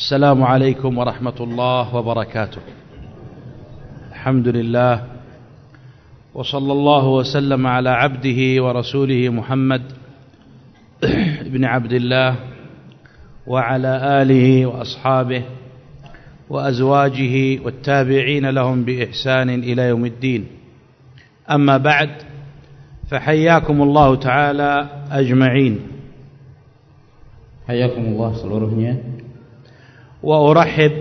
السلام عليكم ورحمة الله وبركاته. الحمد لله وصلى الله وسلم على عبده ورسوله محمد ابن عبد الله وعلى آله وأصحابه وأزواجه والتابعين لهم بإحسان إلى يوم الدين. أما بعد فحياكم الله تعالى أجمعين. حياكم الله seluruhnya وأرحب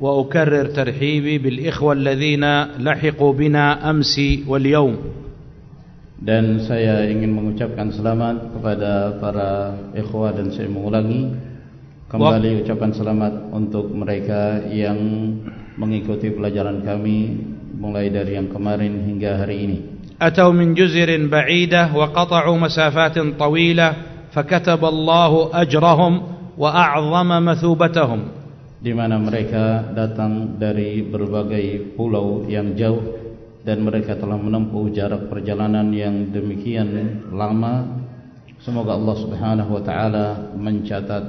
وأكرر ترحيبي بالإخوة الذين لحقوا بنا أمس واليوم dan saya ingin mengucapkan selamat kepada para ikhwah dan saya mengulangi kembali ucapan selamat untuk mereka yang mengikuti pelajaran kami mulai dari yang kemarin hingga hari ini. أتوا من جزر بعيدة وقطعوا مسافات طويلة فكتب الله أجرهم وأعظم مثوبتهم di mana mereka datang dari berbagai pulau yang jauh dan mereka telah menempuh jarak perjalanan yang demikian lama. Semoga Allah Subhanahu wa taala mencatat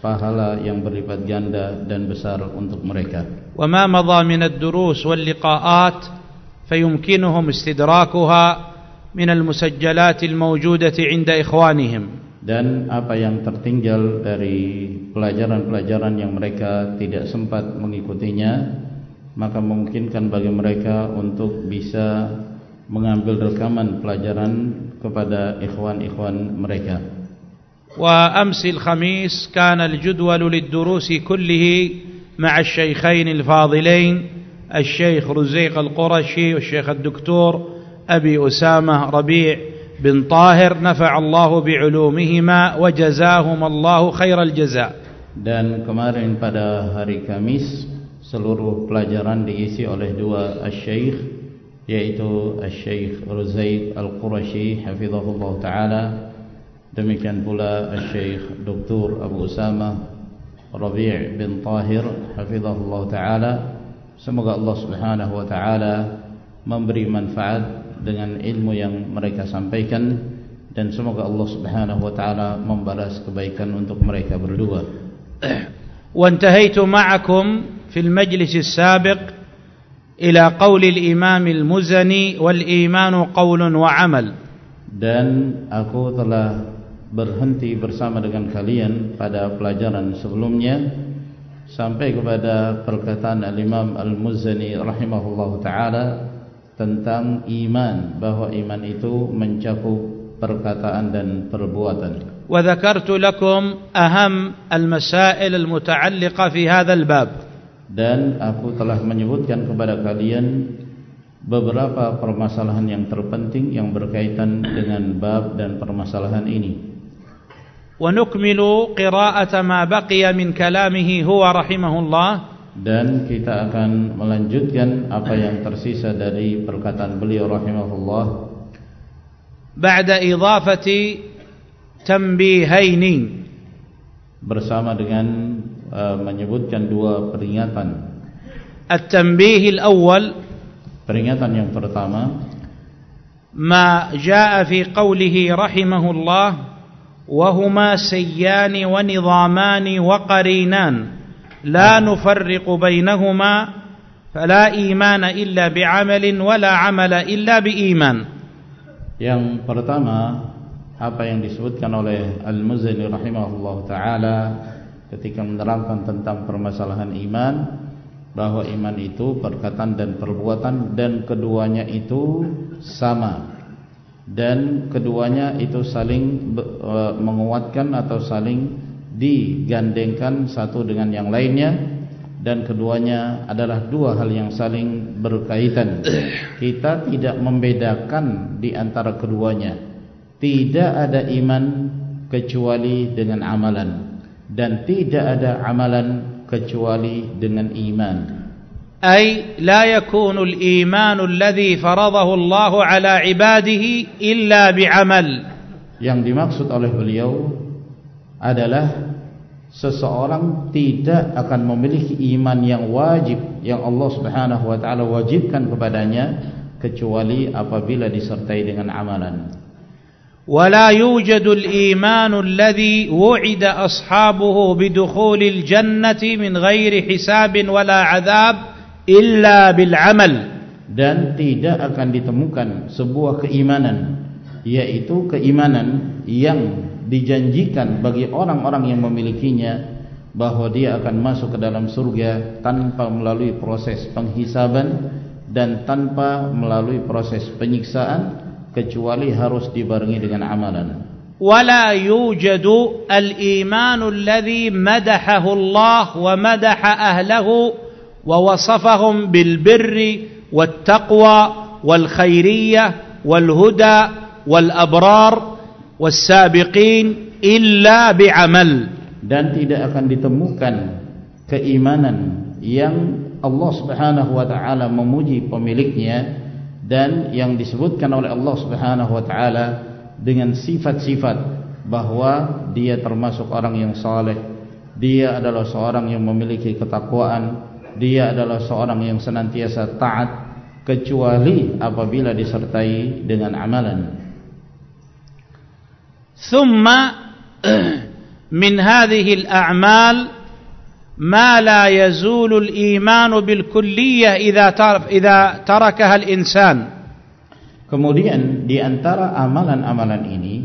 pahala yang berlipat ganda dan besar untuk mereka. Wa ma madha min ad-durus wal liqa'at fayumkinuhum istidrakuha min al-musajjalat al-mawjudati 'inda ikhwanihim dan apa yang tertinggal dari pelajaran-pelajaran yang mereka tidak sempat mengikutinya maka memungkinkan bagi mereka untuk bisa mengambil rekaman pelajaran kepada ikhwan-ikhwan mereka. Wa amsi al-khamis kana al-jadwal lid-durus kullihi ma'a al-shaykhain al-fadilain al-shaykh Ruzaiq al-Qurashi wal-shaykh al-doktor Abi Usama Rabi' Tahir nafa'a Allah bi'ulumihima wa jazahum Allah khairal jaza. Dan kemarin pada hari Kamis seluruh pelajaran diisi oleh dua asy-syekh yaitu asy-syekh Ruzaiq Al-Qurashi hafizahullah taala demikian pula asy-syekh Dr. Abu Usama Rabi' bin Tahir hafizahullah taala semoga Allah Subhanahu wa taala memberi manfaat dengan ilmu yang mereka sampaikan dan semoga Allah Subhanahu wa taala membalas kebaikan untuk mereka berdua. Wa intahaitu ma'akum fil majlis as-sabiq ila qawli al-Imam al-Muzani wal iman qawlun wa 'amal. Dan aku telah berhenti bersama dengan kalian pada pelajaran sebelumnya sampai kepada perkataan al-Imam al-Muzani rahimahullahu taala tentang iman bahwa iman itu mencakup perkataan dan perbuatan. وذكرت لكم أهم المسائل المتعلقة في هذا الباب dan aku telah menyebutkan kepada kalian beberapa permasalahan yang terpenting yang berkaitan dengan bab dan permasalahan ini. ونكمل قراءة ما بقي من كلامه هو رحمه الله dan kita akan melanjutkan apa yang tersisa dari perkataan beliau rahimahullah. Ba'da idafati tanbihaini. Bersama dengan uh, menyebutkan dua peringatan. At-tanbih al-awwal peringatan yang pertama. Ma jaa fi qawlihi rahimahullah. Wa huma sayyani wa nidhamani wa qarinan nufarriqu bainahuma fala iman illa bi'amalin wa la amala illa biiman. Yang pertama apa yang disebutkan oleh Al-Muzani rahimahullah taala ketika menerangkan tentang permasalahan iman bahwa iman itu perkataan dan perbuatan dan keduanya itu sama dan keduanya itu saling e, menguatkan atau saling digandengkan satu dengan yang lainnya dan keduanya adalah dua hal yang saling berkaitan kita tidak membedakan di antara keduanya tidak ada iman kecuali dengan amalan dan tidak ada amalan kecuali dengan iman. Ay la yakunu al-iman alladhi faradahu Allah ala ibadihi illa bi'amal. Yang dimaksud oleh beliau adalah seseorang tidak akan memiliki iman yang wajib yang Allah Subhanahu wa taala wajibkan kepadanya kecuali apabila disertai dengan amalan. ولا يوجد الإيمان الذي وعد أصحابه بدخول الجنة من غير حساب ولا عذاب إلا بالعمل dan tidak akan ditemukan sebuah keimanan yaitu keimanan yang dijanjikan bagi orang-orang yang memilikinya bahawa dia akan masuk ke dalam surga tanpa melalui proses penghisaban dan tanpa melalui proses penyiksaan kecuali harus dibarengi dengan amalan. ولا يوجد الإيمان الذي مدحه الله ومدح أهله ووصفهم بالبر والتقوى والخيرية والهدى والأبرار wasabiqin illa bi'amal dan tidak akan ditemukan keimanan yang Allah Subhanahu wa taala memuji pemiliknya dan yang disebutkan oleh Allah Subhanahu wa taala dengan sifat-sifat bahwa dia termasuk orang yang saleh dia adalah seorang yang memiliki ketakwaan dia adalah seorang yang senantiasa taat kecuali apabila disertai dengan amalan. Thumma min hadhihi al-a'mal ما لا يزول الإيمان بالكلية إذا إذا تركها الإنسان. Kemudian di antara amalan-amalan ini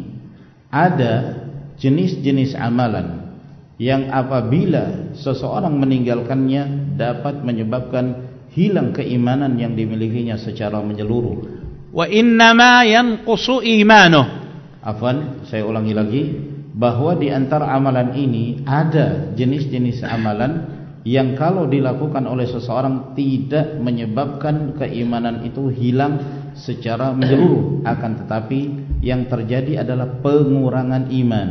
ada jenis-jenis amalan yang apabila seseorang meninggalkannya dapat menyebabkan hilang keimanan yang dimilikinya secara menyeluruh. Wa inna ma yanqusu imanuh. Afwan, saya ulangi lagi bahwa di antara amalan ini ada jenis-jenis amalan yang kalau dilakukan oleh seseorang tidak menyebabkan keimanan itu hilang secara menyeluruh. Akan tetapi yang terjadi adalah pengurangan iman.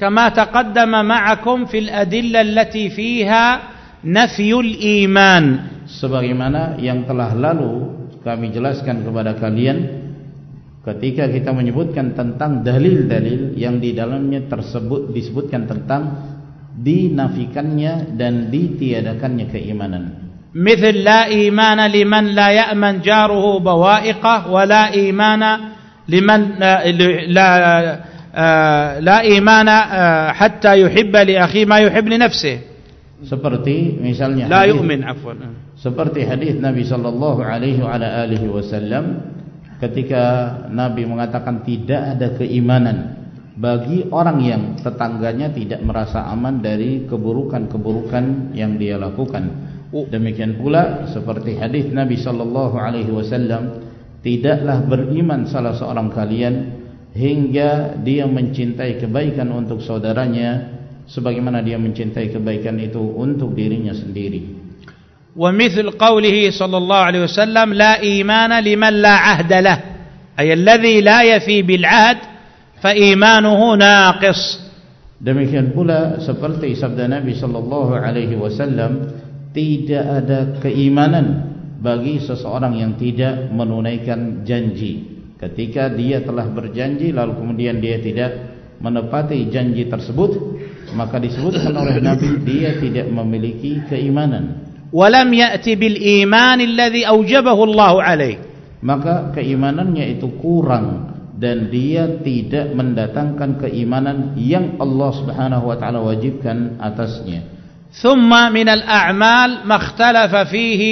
Kama taqaddama ma'akum fil adilla allati fiha nafyul iman. Sebagaimana yang telah lalu kami jelaskan kepada kalian ketika kita menyebutkan tentang dalil-dalil yang di dalamnya tersebut disebutkan tentang dinafikannya dan ditiadakannya keimanan. Misal la iman liman la ya'man jaruhu bawa'iqah wa la iman liman la la, la iman hatta yuhibba li akhi ma yuhib li nafsihi. Seperti misalnya la yu'min afwan. Seperti hadis Nabi sallallahu alaihi wa alihi wasallam ketika Nabi mengatakan tidak ada keimanan bagi orang yang tetangganya tidak merasa aman dari keburukan-keburukan yang dia lakukan. Demikian pula seperti hadis Nabi sallallahu alaihi wasallam, tidaklah beriman salah seorang kalian hingga dia mencintai kebaikan untuk saudaranya sebagaimana dia mencintai kebaikan itu untuk dirinya sendiri. ومثل قوله صلى الله عليه وسلم لا إيمان لمن لا عهد له أي الذي لا يفي بالعهد فإيمانه ناقص demikian pula seperti sabda Nabi sallallahu alaihi wasallam tidak ada keimanan bagi seseorang yang tidak menunaikan janji ketika dia telah berjanji lalu kemudian dia tidak menepati janji tersebut maka disebutkan oleh Nabi dia tidak memiliki keimanan ولم يأتي بالإيمان الذي أوجبه الله عليه. Maka keimanannya itu kurang dan dia tidak mendatangkan keimanan yang Allah Subhanahu wa taala wajibkan atasnya. ثم من الأعمال ما اختلف فيه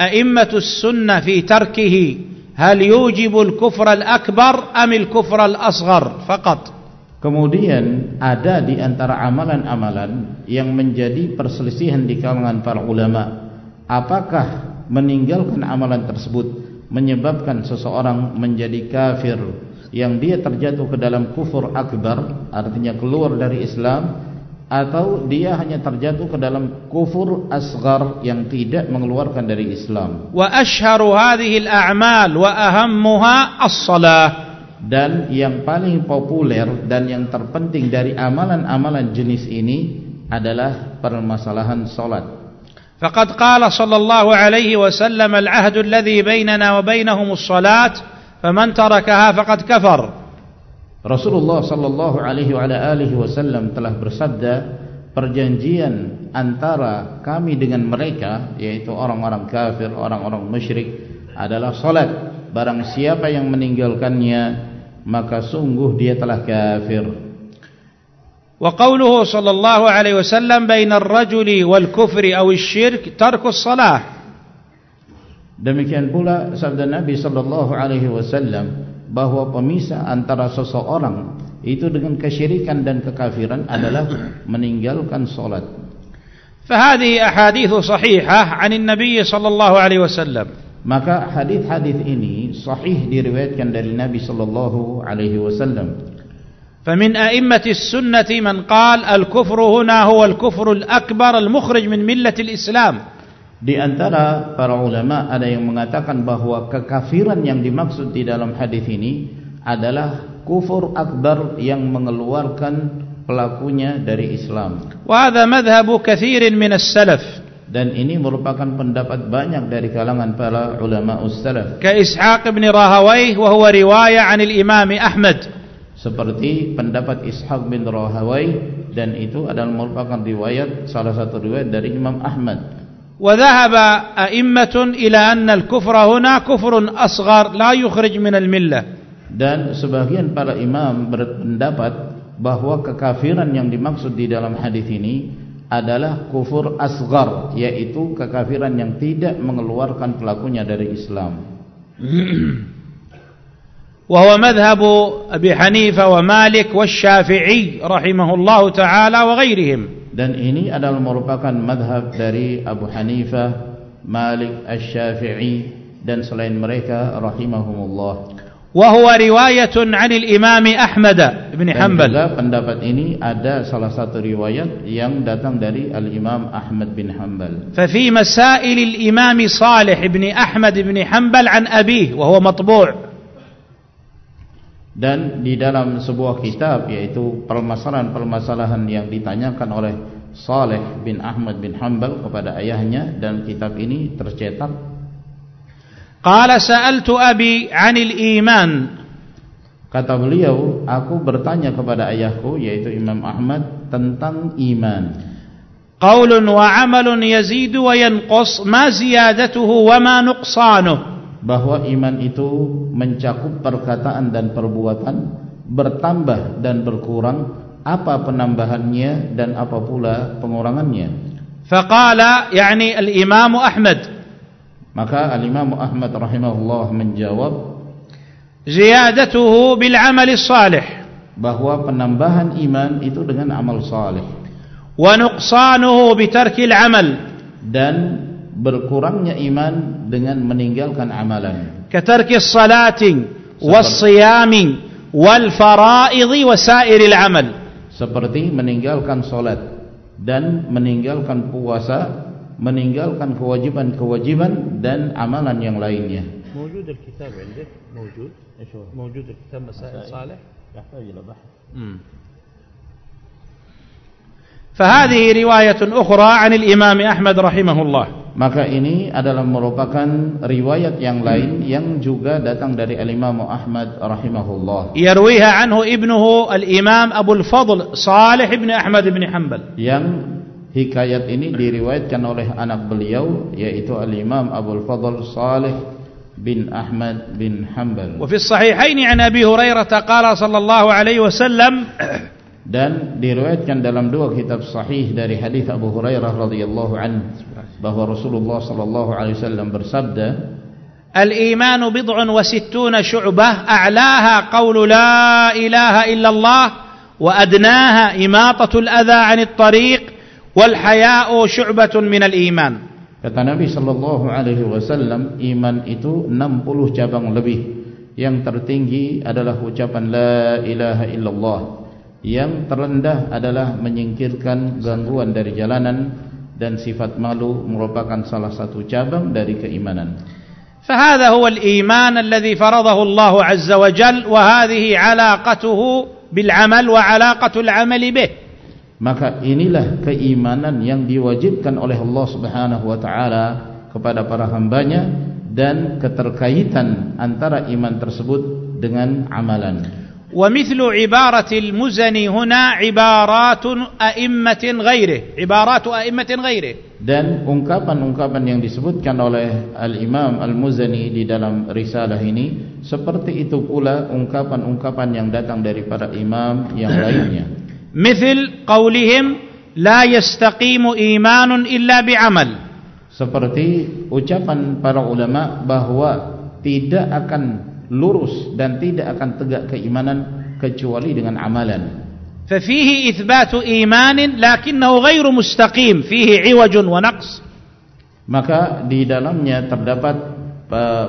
أئمة السنة في تركه. هل يوجب الكفر الأكبر أم الكفر الأصغر فقط؟ Kemudian ada di antara amalan-amalan yang menjadi perselisihan di kalangan para ulama. Apakah meninggalkan amalan tersebut menyebabkan seseorang menjadi kafir yang dia terjatuh ke dalam kufur akbar, artinya keluar dari Islam atau dia hanya terjatuh ke dalam kufur asgar yang tidak mengeluarkan dari Islam. Wa ashharu hadhihi al-a'mal wa ahammuha as-salah dan yang paling populer dan yang terpenting dari amalan-amalan jenis ini adalah permasalahan salat. Faqad qala sallallahu alaihi wasallam al-'ahd alladhi bainana wa bainahum as-salat faman tarakaha faqad kafar. Rasulullah sallallahu alaihi wa alihi wasallam telah bersabda perjanjian antara kami dengan mereka yaitu orang-orang kafir, orang-orang musyrik adalah salat. Barang siapa yang meninggalkannya maka sungguh dia telah kafir وقوله صلى الله عليه وسلم بين الرجل والكفر أو الشرك ترك الصلاة demikian pula sabda Nabi sallallahu alaihi wasallam bahwa pemisah antara seseorang itu dengan kesyirikan dan kekafiran adalah meninggalkan salat فهذه أحاديث صحيحة عن النبي صلى الله عليه وسلم maka hadis-hadis ini sahih diriwayatkan dari Nabi sallallahu alaihi wasallam فمن أئمة السنة من قال الكفر هنا هو الكفر الأكبر المخرج من ملة الإسلام Di antara para ulama ada yang mengatakan bahawa kekafiran yang dimaksud di dalam hadis ini adalah kufur akbar yang mengeluarkan pelakunya dari Islam. وهذا مذهب كثير من السلف. Dan ini merupakan pendapat banyak dari kalangan para ulama ussalaf. كإسحاق بن راهويه وهو رواية عن الإمام أحمد. Seperti pendapat Ishaq bin Rahawai dan itu adalah merupakan riwayat salah satu riwayat dari Imam Ahmad. وذهب أئمة إلى أن الكفر هنا كفر أصغر لا يخرج من الملة dan sebagian para imam berpendapat bahwa kekafiran yang dimaksud di dalam hadis ini adalah kufur asgar yaitu kekafiran yang tidak mengeluarkan pelakunya dari Islam وهو مذهب أبي حنيفة ومالك والشافعي رحمه الله تعالى وغيرهم dan ini adalah merupakan madhab dari Abu Hanifah, Malik, Asy-Syafi'i dan selain mereka rahimahumullah. Huwa riwayatun 'an al-Imam Ahmad bin Hanbal. Dan juga pendapat ini ada salah satu riwayat yang datang dari al-Imam Ahmad bin Hanbal. Masail al-Imam Salih bin Ahmad bin Hanbal 'an abihi wa huwa matbu'. dan di dalam sebuah kitab yaitu permasalahan-permasalahan yang ditanyakan oleh Saleh bin Ahmad bin Hanbal kepada ayahnya dan kitab ini tercetak Qala sa'altu abi 'anil iman. Kata beliau aku bertanya kepada ayahku yaitu Imam Ahmad tentang iman. Qaulun wa 'amalun yazidu wa yanqus ma ziyadatuhu wa ma nuqsanuhu bahwa iman itu mencakup perkataan dan perbuatan bertambah dan berkurang apa penambahannya dan apa pula pengurangannya. Faqala yani al-imam Ahmad maka al-imam Ahmad rahimahullah menjawab ziyadatuhu bil amal salih bahwa penambahan iman itu dengan amal saleh wa nuqsanuhu bi al-amal dan berkurangnya iman dengan meninggalkan amalan. Ketarki salati was-siyami wal-fara'idhi wa amal. Seperti meninggalkan salat dan meninggalkan puasa, meninggalkan kewajiban-kewajiban dan amalan yang lainnya. Mawjud al-kitab عندك موجود ايش هو موجود الكتاب مسائل صالح يحتاج الى بحث فهذه روايه اخرى عن الامام احمد رحمه الله maka ini adalah merupakan riwayat yang lain yang juga datang dari al-Imam Ahmad rahimahullah yarwiha anhu ibnuhu al-Imam Abu al-Fadl Salih ibn Ahmad ibn Hanbal yang hikayat ini diriwayatkan oleh anak beliau yaitu al-Imam Abu al-Fadl Salih bin Ahmad bin Hanbal wa fi as-sahihain an Abi Hurairah qala sallallahu alaihi wasallam dan diriwayatkan dalam dua kitab sahih dari hadis Abu Hurairah radhiyallahu anhu bahwa Rasulullah sallallahu alaihi wasallam bersabda Al-iman bid'un wa sittuna syu'bah a'laha qawlu la ilaha illallah wa adnaha imatatul adha 'anit tariq haya'u syu'batun minal iman Kata Nabi sallallahu alaihi wasallam iman itu 60 cabang lebih yang tertinggi adalah ucapan la ilaha illallah yang terendah adalah menyingkirkan gangguan dari jalanan dan sifat malu merupakan salah satu cabang dari keimanan. فهذا هو الإيمان الذي فرضه الله عز وجل وهذه علاقته بالعمل وعلاقة العمل به. Maka inilah keimanan yang diwajibkan oleh Allah Subhanahu wa taala kepada para hambanya dan keterkaitan antara iman tersebut dengan amalan. ومثل عبارة المزني هنا عبارات أئمة غيره عبارات أئمة غيره dan ungkapan-ungkapan yang disebutkan oleh Al-Imam Al-Muzani di dalam risalah ini seperti itu pula ungkapan-ungkapan yang datang dari para imam yang lainnya مثل قولهم لا يستقيم إيمان إلا بعمل seperti ucapan para ulama bahwa tidak akan lurus dan tidak akan tegak keimanan kecuali dengan amalan ففيه إثبات إيمان لكنه غير مستقيم فيه عوج ونقص maka di dalamnya terdapat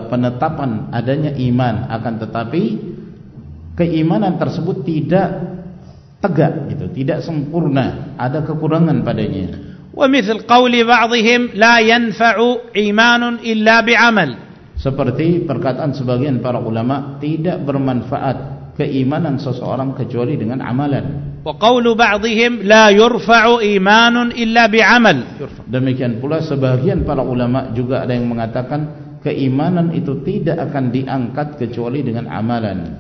penetapan adanya iman akan tetapi keimanan tersebut tidak tegak gitu, tidak sempurna, ada kekurangan padanya. Wa mithl qawli ba'dihim la yanfa'u imanun illa bi'amal. Seperti perkataan sebagian para ulama tidak bermanfaat keimanan seseorang kecuali dengan amalan. Wa qawlu ba'dihim la yurfa'u imanun illa bi'amal. Demikian pula sebagian para ulama juga ada yang mengatakan keimanan itu tidak akan diangkat kecuali dengan amalan.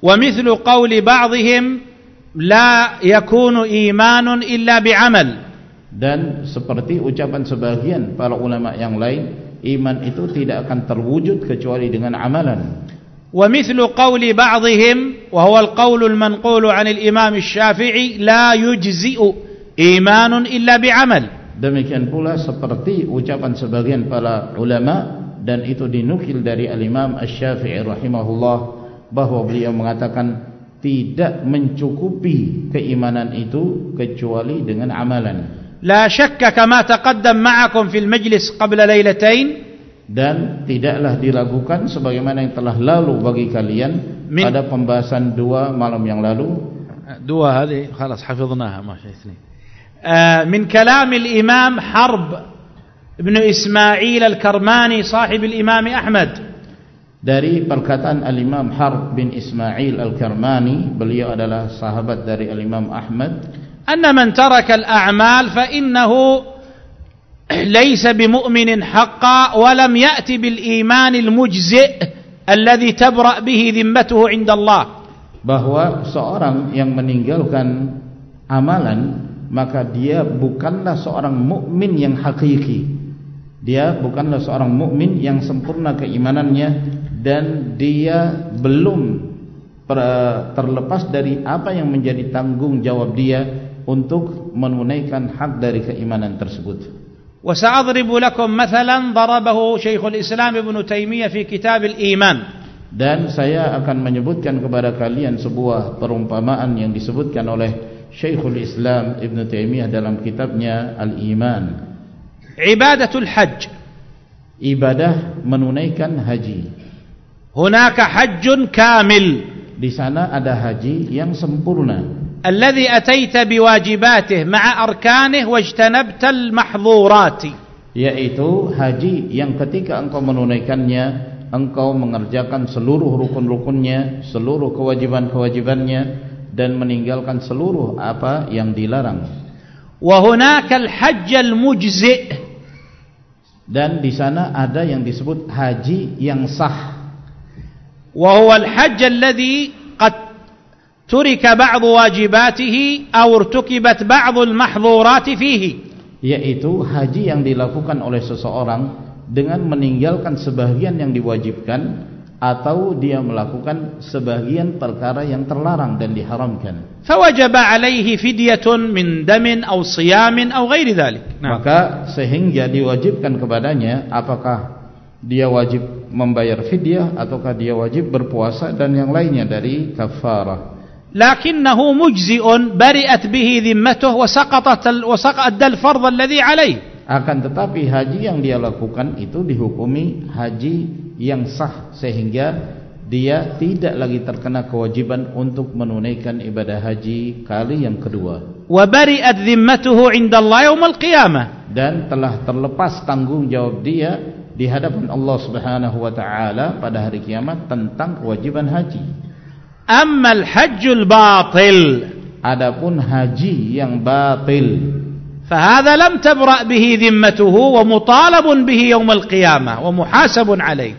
Wa mithlu qawli ba'dihim la yakunu imanun illa bi'amal. Dan seperti ucapan sebagian para ulama yang lain iman itu tidak akan terwujud kecuali dengan amalan. Wa mithlu qawli ba'dihim wa huwa al-qawlu al-manqulu 'an al-imam asy-syafi'i la yujzi'u imanun illa bi'amal. Demikian pula seperti ucapan sebagian para ulama dan itu dinukil dari al-imam asy-syafi'i rahimahullah bahwa beliau mengatakan tidak mencukupi keimanan itu kecuali dengan amalan لا شك كما تقدم معكم في المجلس قبل ليلتين dan tidaklah diragukan sebagaimana yang telah lalu bagi kalian Min pada pembahasan dua malam yang lalu dua هذه خلاص حفظناها ما شيء اثنين من كلام الإمام حرب ابن إسماعيل الكرماني صاحب الإمام أحمد dari perkataan al-Imam Harb bin Ismail al-Karmani beliau adalah sahabat dari al-Imam Ahmad anna man taraka al-a'mal fa innahu laysa bi mu'minin haqqan wa lam ya'ti bil iman al mujzi' alladhi tabra bihi dhimmatuhu 'inda Allah bahwa seorang yang meninggalkan amalan maka dia bukanlah seorang mukmin yang hakiki dia bukanlah seorang mukmin yang sempurna keimanannya dan dia belum terlepas dari apa yang menjadi tanggung jawab dia untuk menunaikan hak dari keimanan tersebut وسأضرب لكم مثلا ضربه شيخ الإسلام ابن تيمية في كتاب الإيمان dan saya akan menyebutkan kepada kalian sebuah perumpamaan yang disebutkan oleh Syekhul Islam Ibn Taimiyah dalam kitabnya Al-Iman Ibadatul Hajj Ibadah menunaikan haji Hunaka hajjun kamil Di sana ada haji yang sempurna الذي أتيت بواجباته مع أركانه واجتنبت المحظورات yaitu haji yang ketika engkau menunaikannya engkau mengerjakan seluruh rukun-rukunnya seluruh kewajiban-kewajibannya dan meninggalkan seluruh apa yang dilarang وهناك الحج المجزئ dan di sana ada yang disebut haji yang sah. Wa huwa al-hajj alladhi qad turika ba'd wajibatihi aw urtukibat ba'd al-mahdhurat fihi. Yaitu haji yang dilakukan oleh seseorang dengan meninggalkan sebagian yang diwajibkan atau dia melakukan sebagian perkara yang terlarang dan diharamkan. Fawajib alaihi فدية min دم atau صيام atau غير ذلك. Maka sehingga diwajibkan kepadanya apakah dia wajib membayar fidyah ataukah dia wajib berpuasa dan yang lainnya dari kafarah. Lakinnahu mujzi'un bari'at bihi dhimmatuhu wa saqatat wa saqat dal fardh alladhi 'alayhi. Akan tetapi haji yang dia lakukan itu dihukumi haji yang sah sehingga dia tidak lagi terkena kewajiban untuk menunaikan ibadah haji kali yang kedua وبرئت ذمته عند الله يوم القيامة dan telah terlepas tanggung jawab dia di hadapan Allah Subhanahu wa taala pada hari kiamat tentang kewajiban haji Amma al-hajjul batil Adapun haji yang batil فهذا لم تبرأ به ذمته ومطالب به يوم القيامة ومحاسب عليه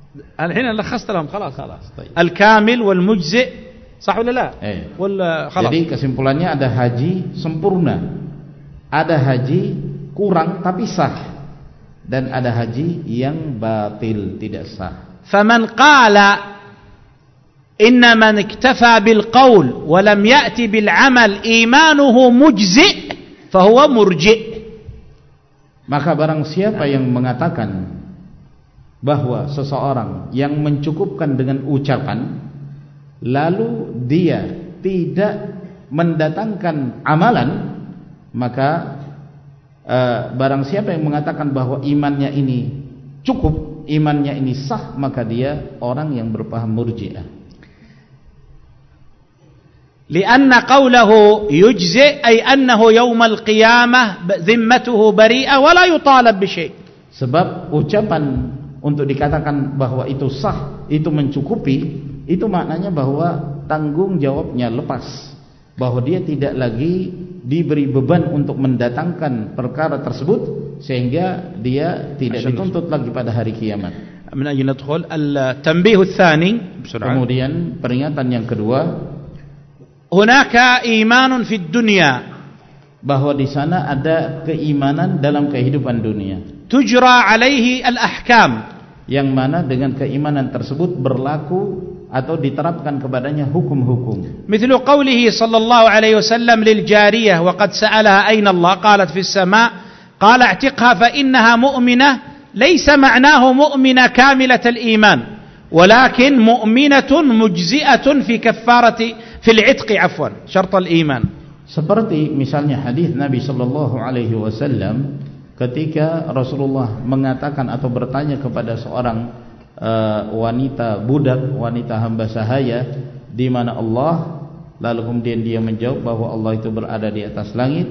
الحين لخصت لهم خلاص خلاص طيب الكامل والمجزئ صح ولا لا eh. ولا خلاص jadi kesimpulannya ada haji sempurna ada haji kurang tapi sah dan ada haji yang batil tidak sah فمن قال إن من اكتفى بالقول ولم يأتي بالعمل إيمانه مجزئ فهو مرجئ maka barang siapa yang mengatakan bahwa seseorang yang mencukupkan dengan ucapan lalu dia tidak mendatangkan amalan maka uh, barang siapa yang mengatakan bahwa imannya ini cukup imannya ini sah maka dia orang yang berpaham murji'ah. لأن yujzi يجزي annahu أنه يوم zimmatuhu ذمته wa la yutalab بشيء sebab ucapan untuk dikatakan bahwa itu sah, itu mencukupi, itu maknanya bahwa tanggung jawabnya lepas. Bahwa dia tidak lagi diberi beban untuk mendatangkan perkara tersebut sehingga dia tidak dituntut lagi pada hari kiamat. من أجل ندخل التنبيه الثاني kemudian peringatan yang kedua هناك إيمان في الدنيا bahwa di sana ada keimanan dalam kehidupan dunia tujra alaihi al-ahkam yang mana dengan keimanan tersebut berlaku atau diterapkan kepadanya hukum-hukum. Mithlu qawlihi sallallahu alaihi wasallam lil jariyah wa qad sa'alaha aina Allah qalat fis sama' qala i'tiqha fa innaha mu'minah laysa ma'nahu mu'mina kamilat al-iman ولكن مؤمنة مجزئة في كفارة في العتق عفوا شرط الإيمان seperti misalnya hadis Nabi sallallahu alaihi wasallam ketika Rasulullah mengatakan atau bertanya kepada seorang uh, wanita budak, wanita hamba sahaya di mana Allah? Lalu kemudian dia menjawab bahwa Allah itu berada di atas langit.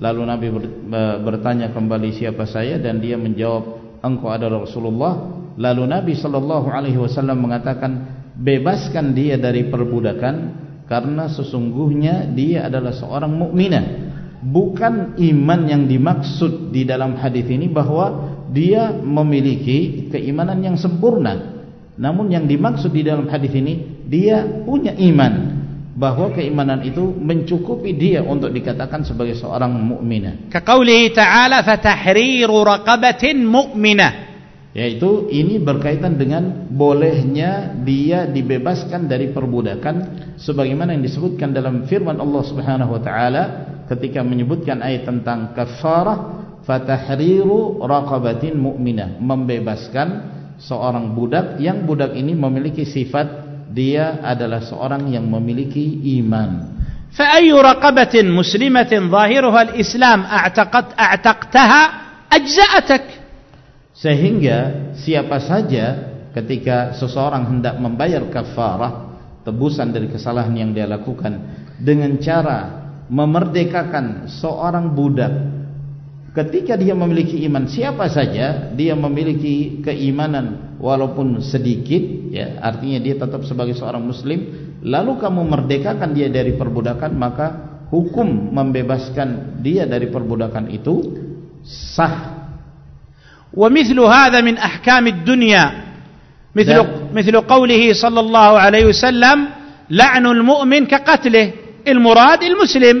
Lalu Nabi ber, uh, bertanya kembali siapa saya? Dan dia menjawab engkau adalah Rasulullah. Lalu Nabi sallallahu alaihi wasallam mengatakan bebaskan dia dari perbudakan karena sesungguhnya dia adalah seorang mukminah bukan iman yang dimaksud di dalam hadis ini bahwa dia memiliki keimanan yang sempurna namun yang dimaksud di dalam hadis ini dia punya iman bahwa keimanan itu mencukupi dia untuk dikatakan sebagai seorang mukminah. Kaqaulihi ta'ala fatahriru raqabatin mu'minah. Yaitu ini berkaitan dengan bolehnya dia dibebaskan dari perbudakan sebagaimana yang disebutkan dalam firman Allah Subhanahu wa taala ketika menyebutkan ayat tentang kafarah fatahriru raqabatin mu'minah. Membebaskan seorang budak yang budak ini memiliki sifat dia adalah seorang yang memiliki iman. Fa ayu raqabatin muslimatin zahiruha al-islam a'taqat a'taqtaha ajza'atak. Sehingga siapa saja ketika seseorang hendak membayar kafarah tebusan dari kesalahan yang dia lakukan dengan cara memerdekakan seorang budak. Ketika dia memiliki iman siapa saja dia memiliki keimanan walaupun sedikit ya artinya dia tetap sebagai seorang muslim lalu kamu merdekakan dia dari perbudakan maka hukum membebaskan dia dari perbudakan itu sah. Wa mithlu hadha min ahkam ad-dunya mithlu mithlu qawlihi sallallahu alaihi wasallam la'nul mu'min ka qatlihi المراد المسلم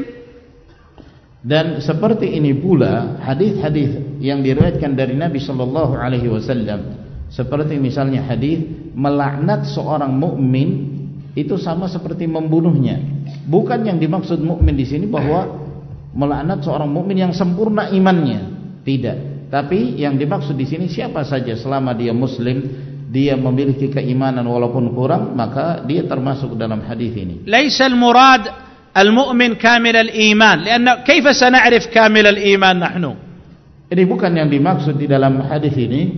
dan seperti ini pula hadis-hadis yang diriwayatkan dari Nabi sallallahu alaihi wasallam seperti misalnya hadis melaknat seorang mukmin itu sama seperti membunuhnya bukan yang dimaksud mukmin di sini bahwa melaknat seorang mukmin yang sempurna imannya tidak tapi yang dimaksud di sini siapa saja selama dia muslim dia memiliki keimanan walaupun kurang maka dia termasuk dalam hadis ini laisa al-murad المؤمن كامل الإيمان لأن كيف سنعرف كامل الإيمان نحن ini bukan yang dimaksud di dalam hadis ini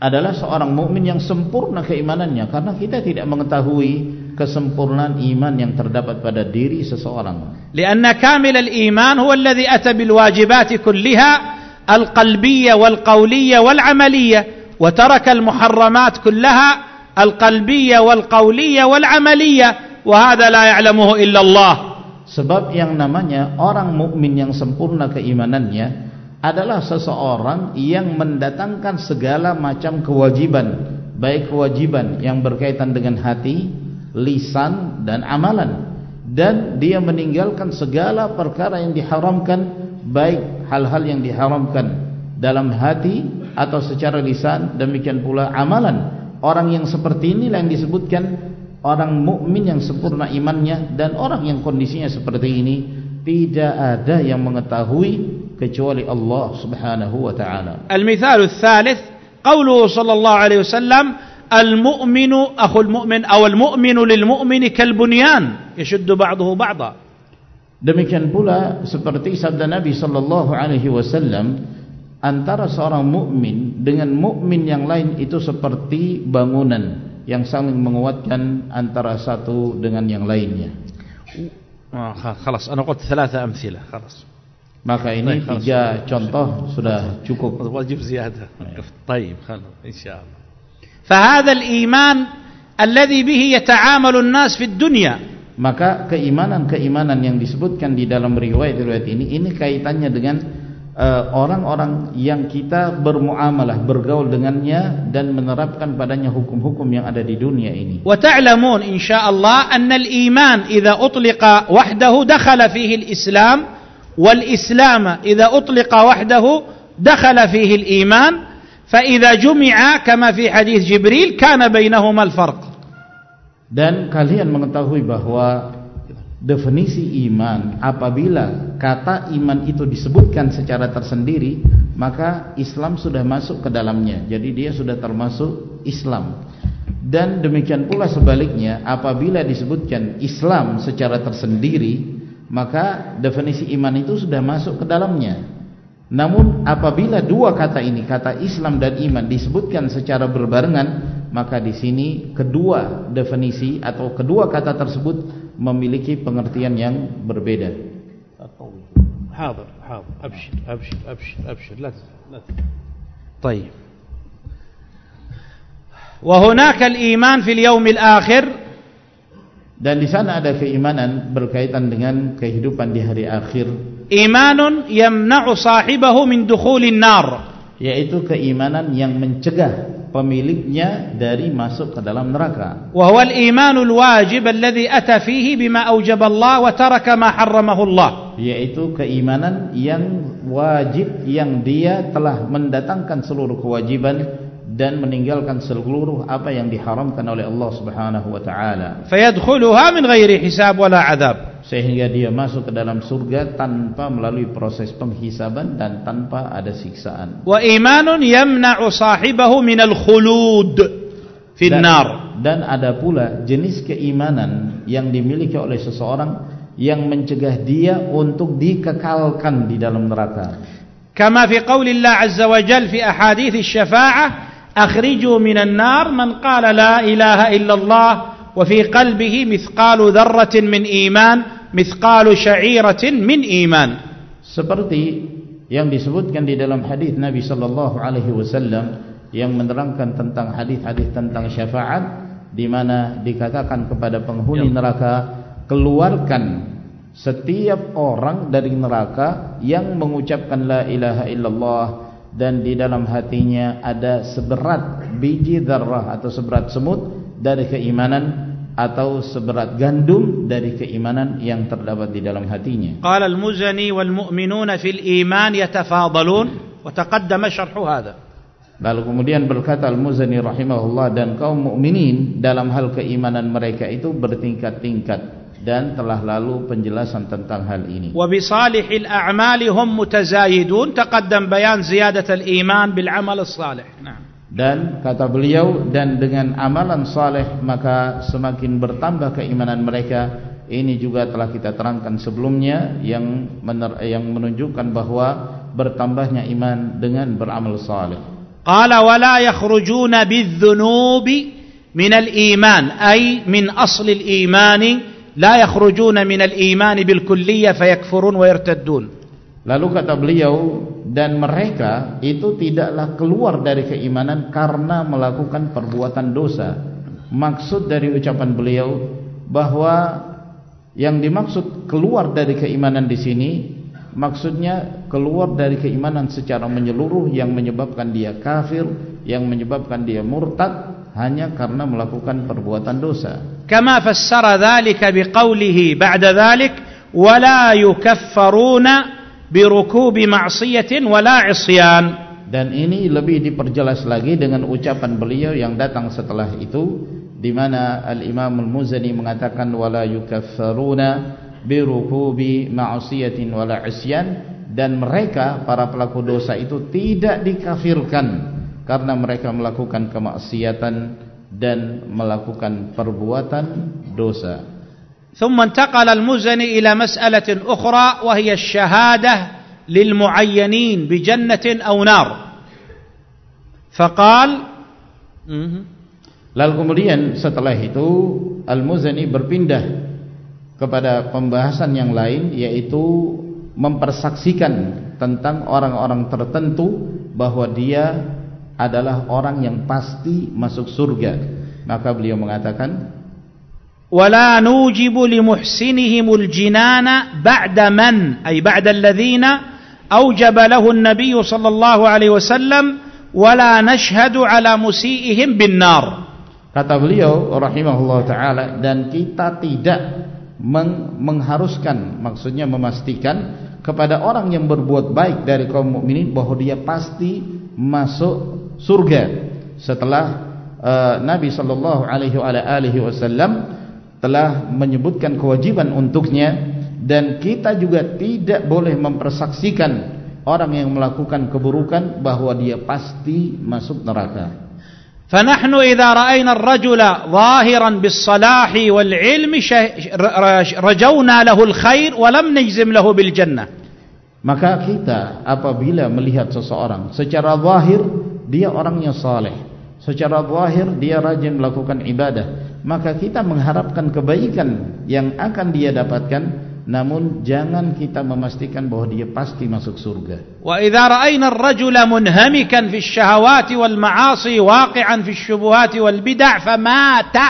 adalah seorang mukmin yang sempurna keimanannya karena kita tidak mengetahui kesempurnaan iman yang terdapat pada diri seseorang. Karena kamil al-iman huwa alladhi ata bil wajibat kullaha al-qalbiyyah wal-qawliyyah wal-amaliyyah wa taraka al-muharramat kullaha al-qalbiyyah wal-qawliyyah wal-amaliyyah wa hadha la ya'lamuhu illa Allah. Sebab yang namanya orang mukmin yang sempurna keimanannya adalah seseorang yang mendatangkan segala macam kewajiban. Baik kewajiban yang berkaitan dengan hati lisan dan amalan. Dan dia meninggalkan segala perkara yang diharamkan baik hal-hal yang diharamkan dalam hati atau secara lisan demikian pula amalan. Orang yang seperti inilah yang disebutkan orang mukmin yang sempurna imannya dan orang yang kondisinya seperti ini tidak ada yang mengetahui kecuali Allah Subhanahu wa taala. Al-mithal ats-tsalits qawluhu sallallahu alaihi wasallam al-mu'minu akhu al-mu'min aw al-mu'minu lil-mu'mini kal-bunyan yashuddu ba'dahu ba'dha. Demikian pula seperti sabda Nabi sallallahu alaihi wasallam antara seorang mukmin dengan mukmin yang lain itu seperti bangunan yang saling menguatkan antara satu dengan yang lainnya. خلاص أنا قلت ثلاثة أمثلة خلاص. Maka ini tiga contoh sudah cukup. Wajib ziyadah. طيب خلاص إن شاء الله. فهذا الإيمان الذي به يتعامل الناس في الدنيا maka keimanan-keimanan yang disebutkan di dalam riwayat-riwayat ini ini kaitannya dengan uh, Eh, orang-orang uh, yang kita bermuamalah bergaul dengannya dan menerapkan padanya hukum-hukum yang ada di dunia ini. Wa ta'lamun insyaallah anna al-iman idza utliqa wahdahu dakhala fihi al-islam wal islam idza utliqa wahdahu dakhala fihi al-iman fa idza jumi'a kama fi hadis jibril kana bainahuma al-farq. Dan kalian mengetahui bahwa definisi iman apabila kata iman itu disebutkan secara tersendiri maka Islam sudah masuk ke dalamnya. Jadi dia sudah termasuk Islam. Dan demikian pula sebaliknya apabila disebutkan Islam secara tersendiri maka definisi iman itu sudah masuk ke dalamnya. Namun apabila dua kata ini, kata Islam dan iman disebutkan secara berbarengan, maka di sini kedua definisi atau kedua kata tersebut memiliki pengertian yang berbeda. حاضر حاضر أبشر أبشر أبشر أبشر لا لا طيب وهناك الإيمان في اليوم الآخر dan di sana ada keimanan berkaitan dengan kehidupan di hari akhir imanun yamna'u sahibahu min dukhulin nar yaitu keimanan yang mencegah pemiliknya dari masuk ke dalam neraka wa huwa al-imanul wajib alladhi ata fihi bima awjaba Allah wa taraka ma harramahu Allah yaitu keimanan yang wajib yang dia telah mendatangkan seluruh kewajiban dan meninggalkan seluruh apa yang diharamkan oleh Allah Subhanahu wa taala. Fayadkhuluha min ghairi hisab wala adab sehingga dia masuk ke dalam surga tanpa melalui proses penghisaban dan tanpa ada siksaan. Wa imanun yamna'u sahibahu minal khulud fil nar. Dan ada pula jenis keimanan yang dimiliki oleh seseorang yang mencegah dia untuk dikekalkan di dalam neraka. Kama fi qawli Allah azza wa jalla fi ahadits syafa'ah akhrijuu minan nar man qala la ilaha illallah وفي قلبه مثقال ذرة من إيمان مثقال شعيرة من إيمان seperti yang disebutkan di dalam hadis Nabi sallallahu alaihi wasallam yang menerangkan tentang hadis-hadis tentang syafaat di mana dikatakan kepada penghuni ya. neraka keluarkan setiap orang dari neraka yang mengucapkan la ilaha illallah dan di dalam hatinya ada seberat biji darah atau seberat semut dari keimanan atau seberat gandum dari keimanan yang terdapat di dalam hatinya. Qala al-Muzani wal mu'minun fil iman yatafadalun wa taqaddama syarhu hadha. Lalu kemudian berkata Al-Muzani rahimahullah dan kaum mukminin dalam hal keimanan mereka itu bertingkat-tingkat dan telah lalu penjelasan tentang hal ini. Wa bi salihil a'mali hum mutazayidun taqaddam bayan ziyadat al-iman bil 'amal as-salih. Dan kata beliau dan dengan amalan saleh maka semakin bertambah keimanan mereka. Ini juga telah kita terangkan sebelumnya yang mener, yang menunjukkan bahwa bertambahnya iman dengan beramal saleh. Qala wa la yakhrujuna bidh-dhunubi min al-iman ay min asl al-imani لا يخرجون bil الإيمان fayakfurun wa yartaddun lalu kata beliau dan mereka itu tidaklah keluar dari keimanan karena melakukan perbuatan dosa. Maksud dari ucapan beliau bahwa yang dimaksud keluar dari keimanan di sini maksudnya keluar dari keimanan secara menyeluruh yang menyebabkan dia kafir yang menyebabkan dia murtad hanya karena melakukan perbuatan dosa. Kama fassara dzalika biqaulihi ba'da dzalik wala yukaffaruna birukubi ma'siyatin wala isyan dan ini lebih diperjelas lagi dengan ucapan beliau yang datang setelah itu di mana al-Imam al-Muzani mengatakan wala yukaffaruna birukubi ma'siyatin wala isyan. Dan mereka para pelaku dosa itu tidak dikafirkan karena mereka melakukan kemaksiatan dan melakukan perbuatan dosa ثم انتقل المزني إلى مسألة أخرى وهي الشهادة للمعينين بجنة أو نار فقال Lalu kemudian setelah itu Al-Muzani berpindah kepada pembahasan yang lain yaitu mempersaksikan tentang orang-orang tertentu bahwa dia adalah orang yang pasti masuk surga. Maka beliau mengatakan ولا نوجب لمحسنهم الجنان بعد من أي بعد الذين أوجب له النبي صلى الله عليه وسلم ولا نشهد على مسيئهم بالنار kata beliau rahimahullah taala dan kita tidak meng mengharuskan maksudnya memastikan kepada orang yang berbuat baik dari kaum mukminin bahwa dia pasti masuk surga setelah uh, Nabi sallallahu alaihi wasallam telah menyebutkan kewajiban untuknya dan kita juga tidak boleh mempersaksikan orang yang melakukan keburukan bahawa dia pasti masuk neraka. فنحن إذا رأينا الرجل ظاهرا بالصلاح والعلم رجونا له الخير ولم نجزم له بالجنة. Maka kita apabila melihat seseorang secara zahir dia orangnya saleh, secara zahir dia rajin melakukan ibadah, maka kita mengharapkan kebaikan yang akan dia dapatkan. Namun jangan kita memastikan bahwa dia pasti masuk surga. Wa idza ra'ayna ar-rajula munhamikan fi asy-syahawati wal ma'asi waqi'an fi asy-syubuhati wal bid'ah famata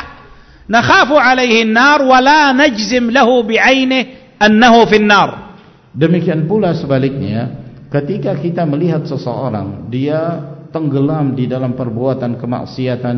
nakhafu 'alayhi an-nar wa la najzim lahu bi'aynihi annahu fi an-nar demikian pula sebaliknya ketika kita melihat seseorang dia tenggelam di dalam perbuatan kemaksiatan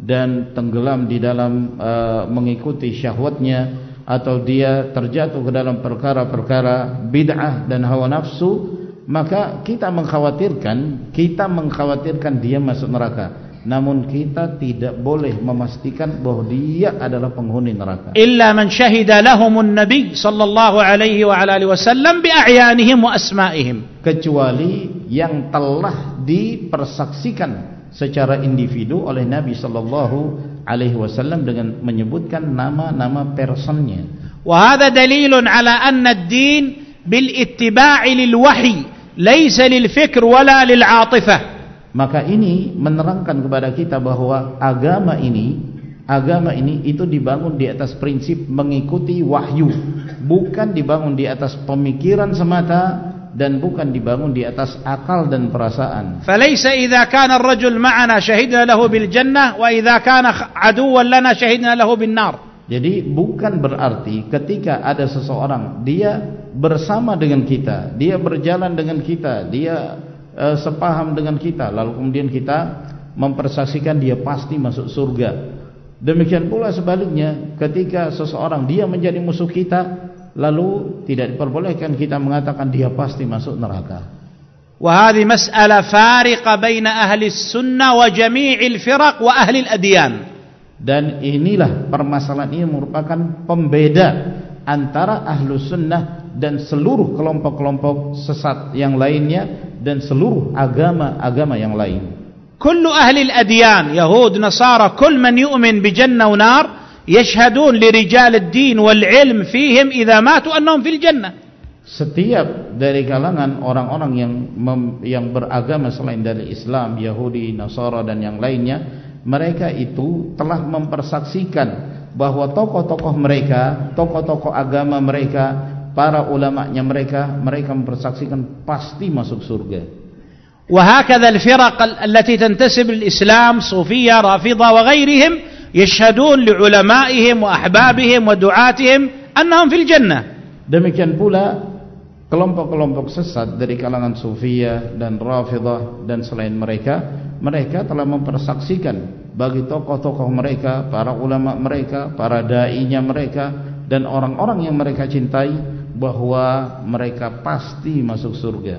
dan tenggelam di dalam uh, mengikuti syahwatnya atau dia terjatuh ke dalam perkara-perkara bid'ah dan hawa nafsu maka kita mengkhawatirkan kita mengkhawatirkan dia masuk neraka. Namun kita tidak boleh memastikan bahawa dia adalah penghuni neraka. Illa man syahida lahumun nabi sallallahu alaihi wa alihi wasallam bi a'yanihim wa asma'ihim. Kecuali yang telah dipersaksikan secara individu oleh Nabi sallallahu alaihi wasallam dengan menyebutkan nama-nama personnya. Wa hadha dalilun ala anna ad-din bil ittiba'i lil wahyi laysa lil fikr wala lil 'atifah. Maka ini menerangkan kepada kita bahwa agama ini agama ini itu dibangun di atas prinsip mengikuti wahyu bukan dibangun di atas pemikiran semata dan bukan dibangun di atas akal dan perasaan. Falaysa idza kana ar-rajul ma'ana shahidna lahu bil jannah wa idza kana aduwwan lana shahidna lahu bin nar. Jadi bukan berarti ketika ada seseorang dia bersama dengan kita, dia berjalan dengan kita, dia uh, sepaham dengan kita, lalu kemudian kita mempersaksikan dia pasti masuk surga. Demikian pula sebaliknya ketika seseorang dia menjadi musuh kita, lalu tidak diperbolehkan kita mengatakan dia pasti masuk neraka. وهذه مسألة فارقة بين أهل السنة وجميع الفرق وأهل الأديان. Dan inilah permasalahan ini merupakan pembeda antara ahlu sunnah dan seluruh kelompok-kelompok sesat yang lainnya dan seluruh agama-agama yang lain. كل أهل الأديان يهود نصارى كل من يؤمن بجنة ونار يشهدون لرجال الدين والعلم فيهم إذا ماتوا أنهم في الجنة setiap dari kalangan orang-orang yang mem, yang beragama selain dari Islam, Yahudi, Nasara dan yang lainnya, mereka itu telah mempersaksikan bahwa tokoh-tokoh mereka, tokoh-tokoh agama mereka, para ulama'nya mereka, mereka mempersaksikan pasti masuk surga. وهكذا الفرق التي تنتسب للإسلام صوفية رافضة وغيرهم يشهدون لعلمائهم وأحبابهم du'atihim أنهم في الجنة. Demikian pula kelompok-kelompok sesat dari kalangan sufia dan rafidah dan selain mereka mereka telah mempersaksikan bagi tokoh-tokoh mereka para ulama mereka para dai-nya mereka dan orang-orang yang mereka cintai bahwa mereka pasti masuk surga.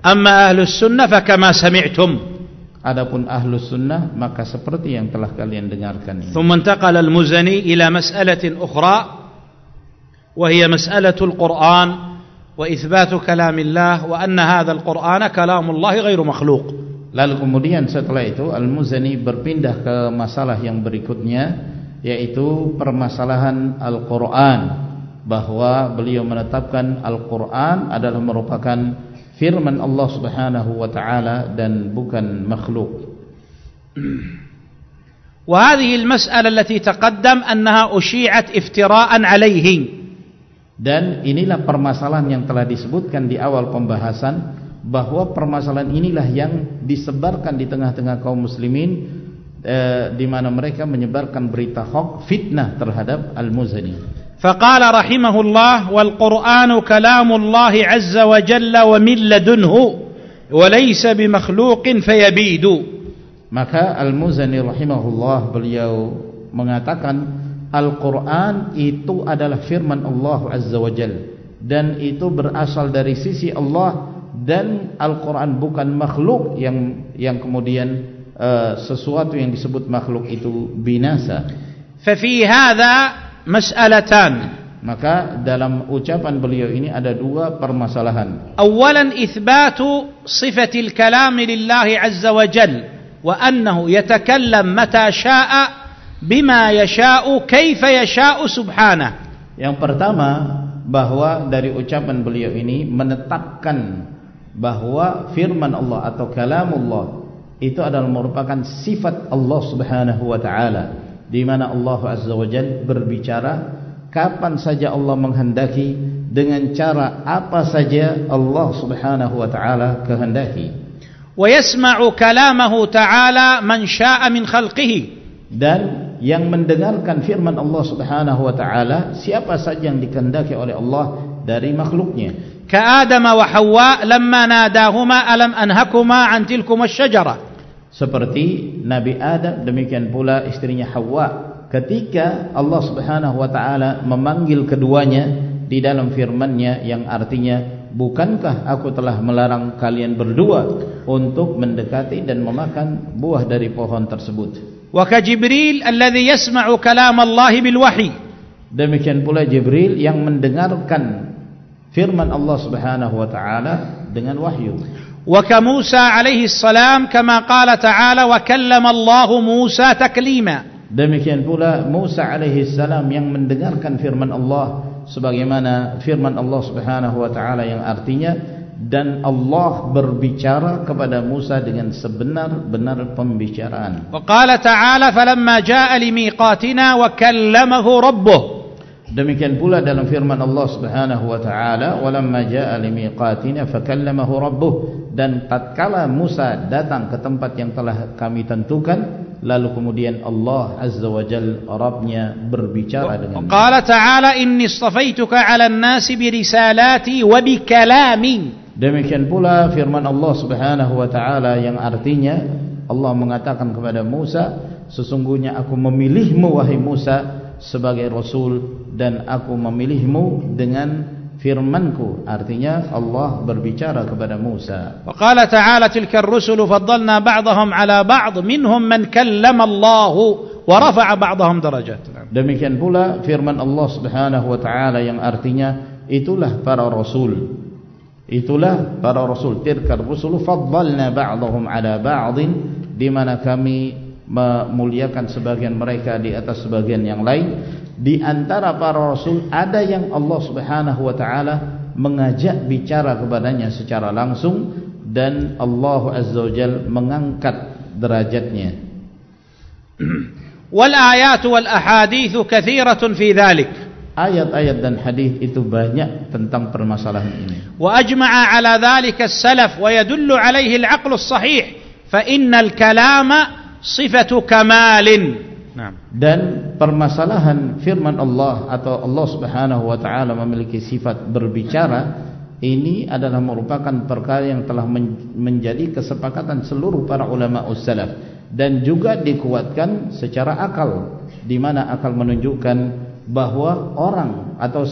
Amma ahlus sunnah fa kama sami'tum. adapun ahlus sunnah maka seperti yang telah kalian dengarkan ini thumma intaqala al-muzani ila mas'alatin ukhra وهي مسألة القرآن وإثبات كلام الله وأن هذا القرآن كلام الله غير مخلوق Lalu kemudian setelah itu Al-Muzani berpindah ke masalah yang berikutnya yaitu permasalahan Al-Quran bahwa beliau menetapkan Al-Quran adalah merupakan firman Allah Subhanahu wa taala dan bukan makhluk. وهذه المسألة التي تقدم أنها أشيعت افتراء عليه dan inilah permasalahan yang telah disebutkan di awal pembahasan bahwa permasalahan inilah yang disebarkan di tengah-tengah kaum muslimin eh, di mana mereka menyebarkan berita hoax fitnah terhadap Al-Muzani. Qur'anu kalamullah azza wa jalla wa min ladunhu wa laysa bi makhluqin fayabidu. Maka Al-Muzani rahimahullah beliau mengatakan Al-Quran itu adalah firman Allah Azza wa Jal dan itu berasal dari sisi Allah dan Al-Quran bukan makhluk yang yang kemudian uh, sesuatu yang disebut makhluk itu binasa. Fafi hadha mas'alatan. Maka dalam ucapan beliau ini ada dua permasalahan. Awalan ithbatu sifatil kalam lillahi azza wa jal wa annahu yatakallam mata sya'a bima yasha'u kaifa yasha'u subhana yang pertama bahwa dari ucapan beliau ini menetapkan bahwa firman Allah atau kalamullah itu adalah merupakan sifat Allah Subhanahu wa taala di mana Allah Azza wa Jalla berbicara kapan saja Allah menghendaki dengan cara apa saja Allah Subhanahu wa taala kehendaki. Wa yasma'u kalamahu ta'ala man syaa'a min khalqihi. Dan yang mendengarkan firman Allah Subhanahu wa taala siapa saja yang dikehendaki oleh Allah dari makhluknya. Ka Adam wa Hawa lamma nadahuma alam anhakuma an tilkum asy-syajarah seperti Nabi Adam demikian pula istrinya Hawa. Ketika Allah Subhanahu wa taala memanggil keduanya di dalam firman-Nya yang artinya bukankah aku telah melarang kalian berdua untuk mendekati dan memakan buah dari pohon tersebut? Wa jibril alladhi yasma'u kalam Allah bil wahyi. Demikian pula Jibril yang mendengarkan firman Allah Subhanahu wa taala dengan wahyu. وكموسى عليه السلام كما قال تعالى وكلم الله موسى تكليما demikian pula Musa alaihi salam yang mendengarkan firman Allah sebagaimana firman Allah Subhanahu wa taala yang artinya dan Allah berbicara kepada Musa dengan sebenar-benar pembicaraan. Wa qala ta'ala falamma jaa'a limiqatina wa kallamahu rabbuh. Demikian pula dalam firman Allah Subhanahu wa taala, "Walamma jaa'a limiqatina fakallamahu rabbuh." Dan tatkala Musa datang ke tempat yang telah kami tentukan, lalu kemudian Allah Azza wa Jalla Rabbnya berbicara dengan Qala ta'ala inni istafaituka 'alan nasi bi risalati wa bi kalami Demikian pula firman Allah Subhanahu wa taala yang artinya Allah mengatakan kepada Musa, sesungguhnya aku memilihmu wahai Musa sebagai rasul dan aku memilihmu dengan firmanku. Artinya Allah berbicara kepada Musa. Wa qala ta'ala tilka ar-rusulu faddalna ba'dahum 'ala ba'd. Minhum man kallama Allah wa rafa'a ba'dahum darajat. Demikian pula firman Allah Subhanahu wa taala yang artinya itulah para rasul. Itulah para rasul. Tilkar rusul faddalna ba'dahum ala ba'din. Di mana kami memuliakan sebagian mereka di atas sebagian yang lain. Di antara para rasul ada yang Allah Subhanahu wa taala mengajak bicara kepadanya secara langsung dan Allah Azza wa mengangkat derajatnya. Wal ayat wal ahadith kathiratun fi dhalik. Ayat-ayat dan hadis itu banyak tentang permasalahan ini. Wa ajma'a ala dhalika as-salaf wa yadullu alayhi al-aql as-sahih. Fa innal kalama sifatu kamalin dan permasalahan firman Allah atau Allah Subhanahu wa taala memiliki sifat berbicara ini adalah merupakan perkara yang telah menjadi kesepakatan seluruh para ulama ussalaf dan juga dikuatkan secara akal di mana akal menunjukkan bahawa orang atau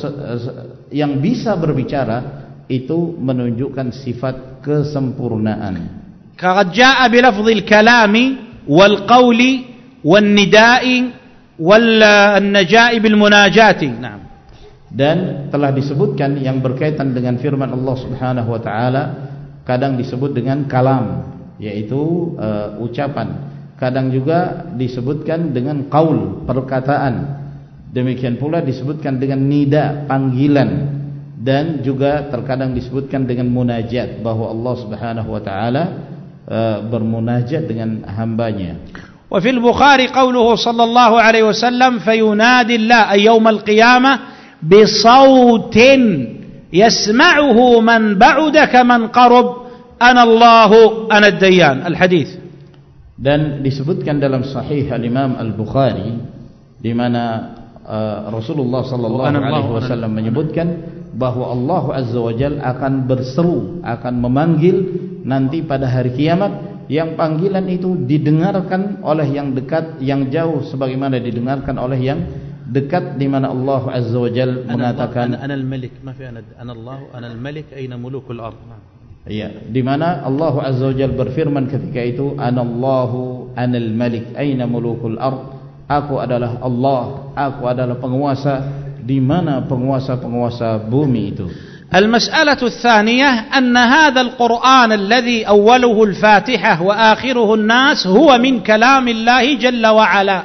yang bisa berbicara itu menunjukkan sifat kesempurnaan. Qad jaa bi lafdhil kalami wal qawli والنداء والنجاء بالمناجات نعم dan telah disebutkan yang berkaitan dengan firman Allah Subhanahu wa taala kadang disebut dengan kalam yaitu uh, ucapan kadang juga disebutkan dengan qaul perkataan demikian pula disebutkan dengan nida panggilan dan juga terkadang disebutkan dengan munajat bahwa Allah Subhanahu wa taala uh, bermunajat dengan hambanya وفي البخاري قوله صلى الله عليه وسلم فينادي الله أي يوم القيامة بصوت يسمعه من بعد كمن قرب أنا الله أنا الديان الحديث dan disebutkan dalam sahih al-Imam al-Bukhari di mana uh, Rasulullah sallallahu alaihi wasallam menyebutkan bahwa Allah azza wajalla akan berseru akan memanggil nanti pada hari kiamat. Yang panggilan itu didengarkan oleh yang dekat yang jauh sebagaimana didengarkan oleh yang dekat di mana Allah Azza wa Jalla mengatakan ana al-malik ma fi ana ana Allah ana al-malik aina mulukul ard. Ya di mana Allah Azza wa Jalla berfirman ketika itu ana Allahu ana al-malik aina mulukul ard. Aku adalah Allah aku adalah penguasa di mana penguasa-penguasa bumi itu المسألة الثانية أن هذا القرآن الذي أوله الفاتحة وآخره الناس هو من كلام الله جل وعلا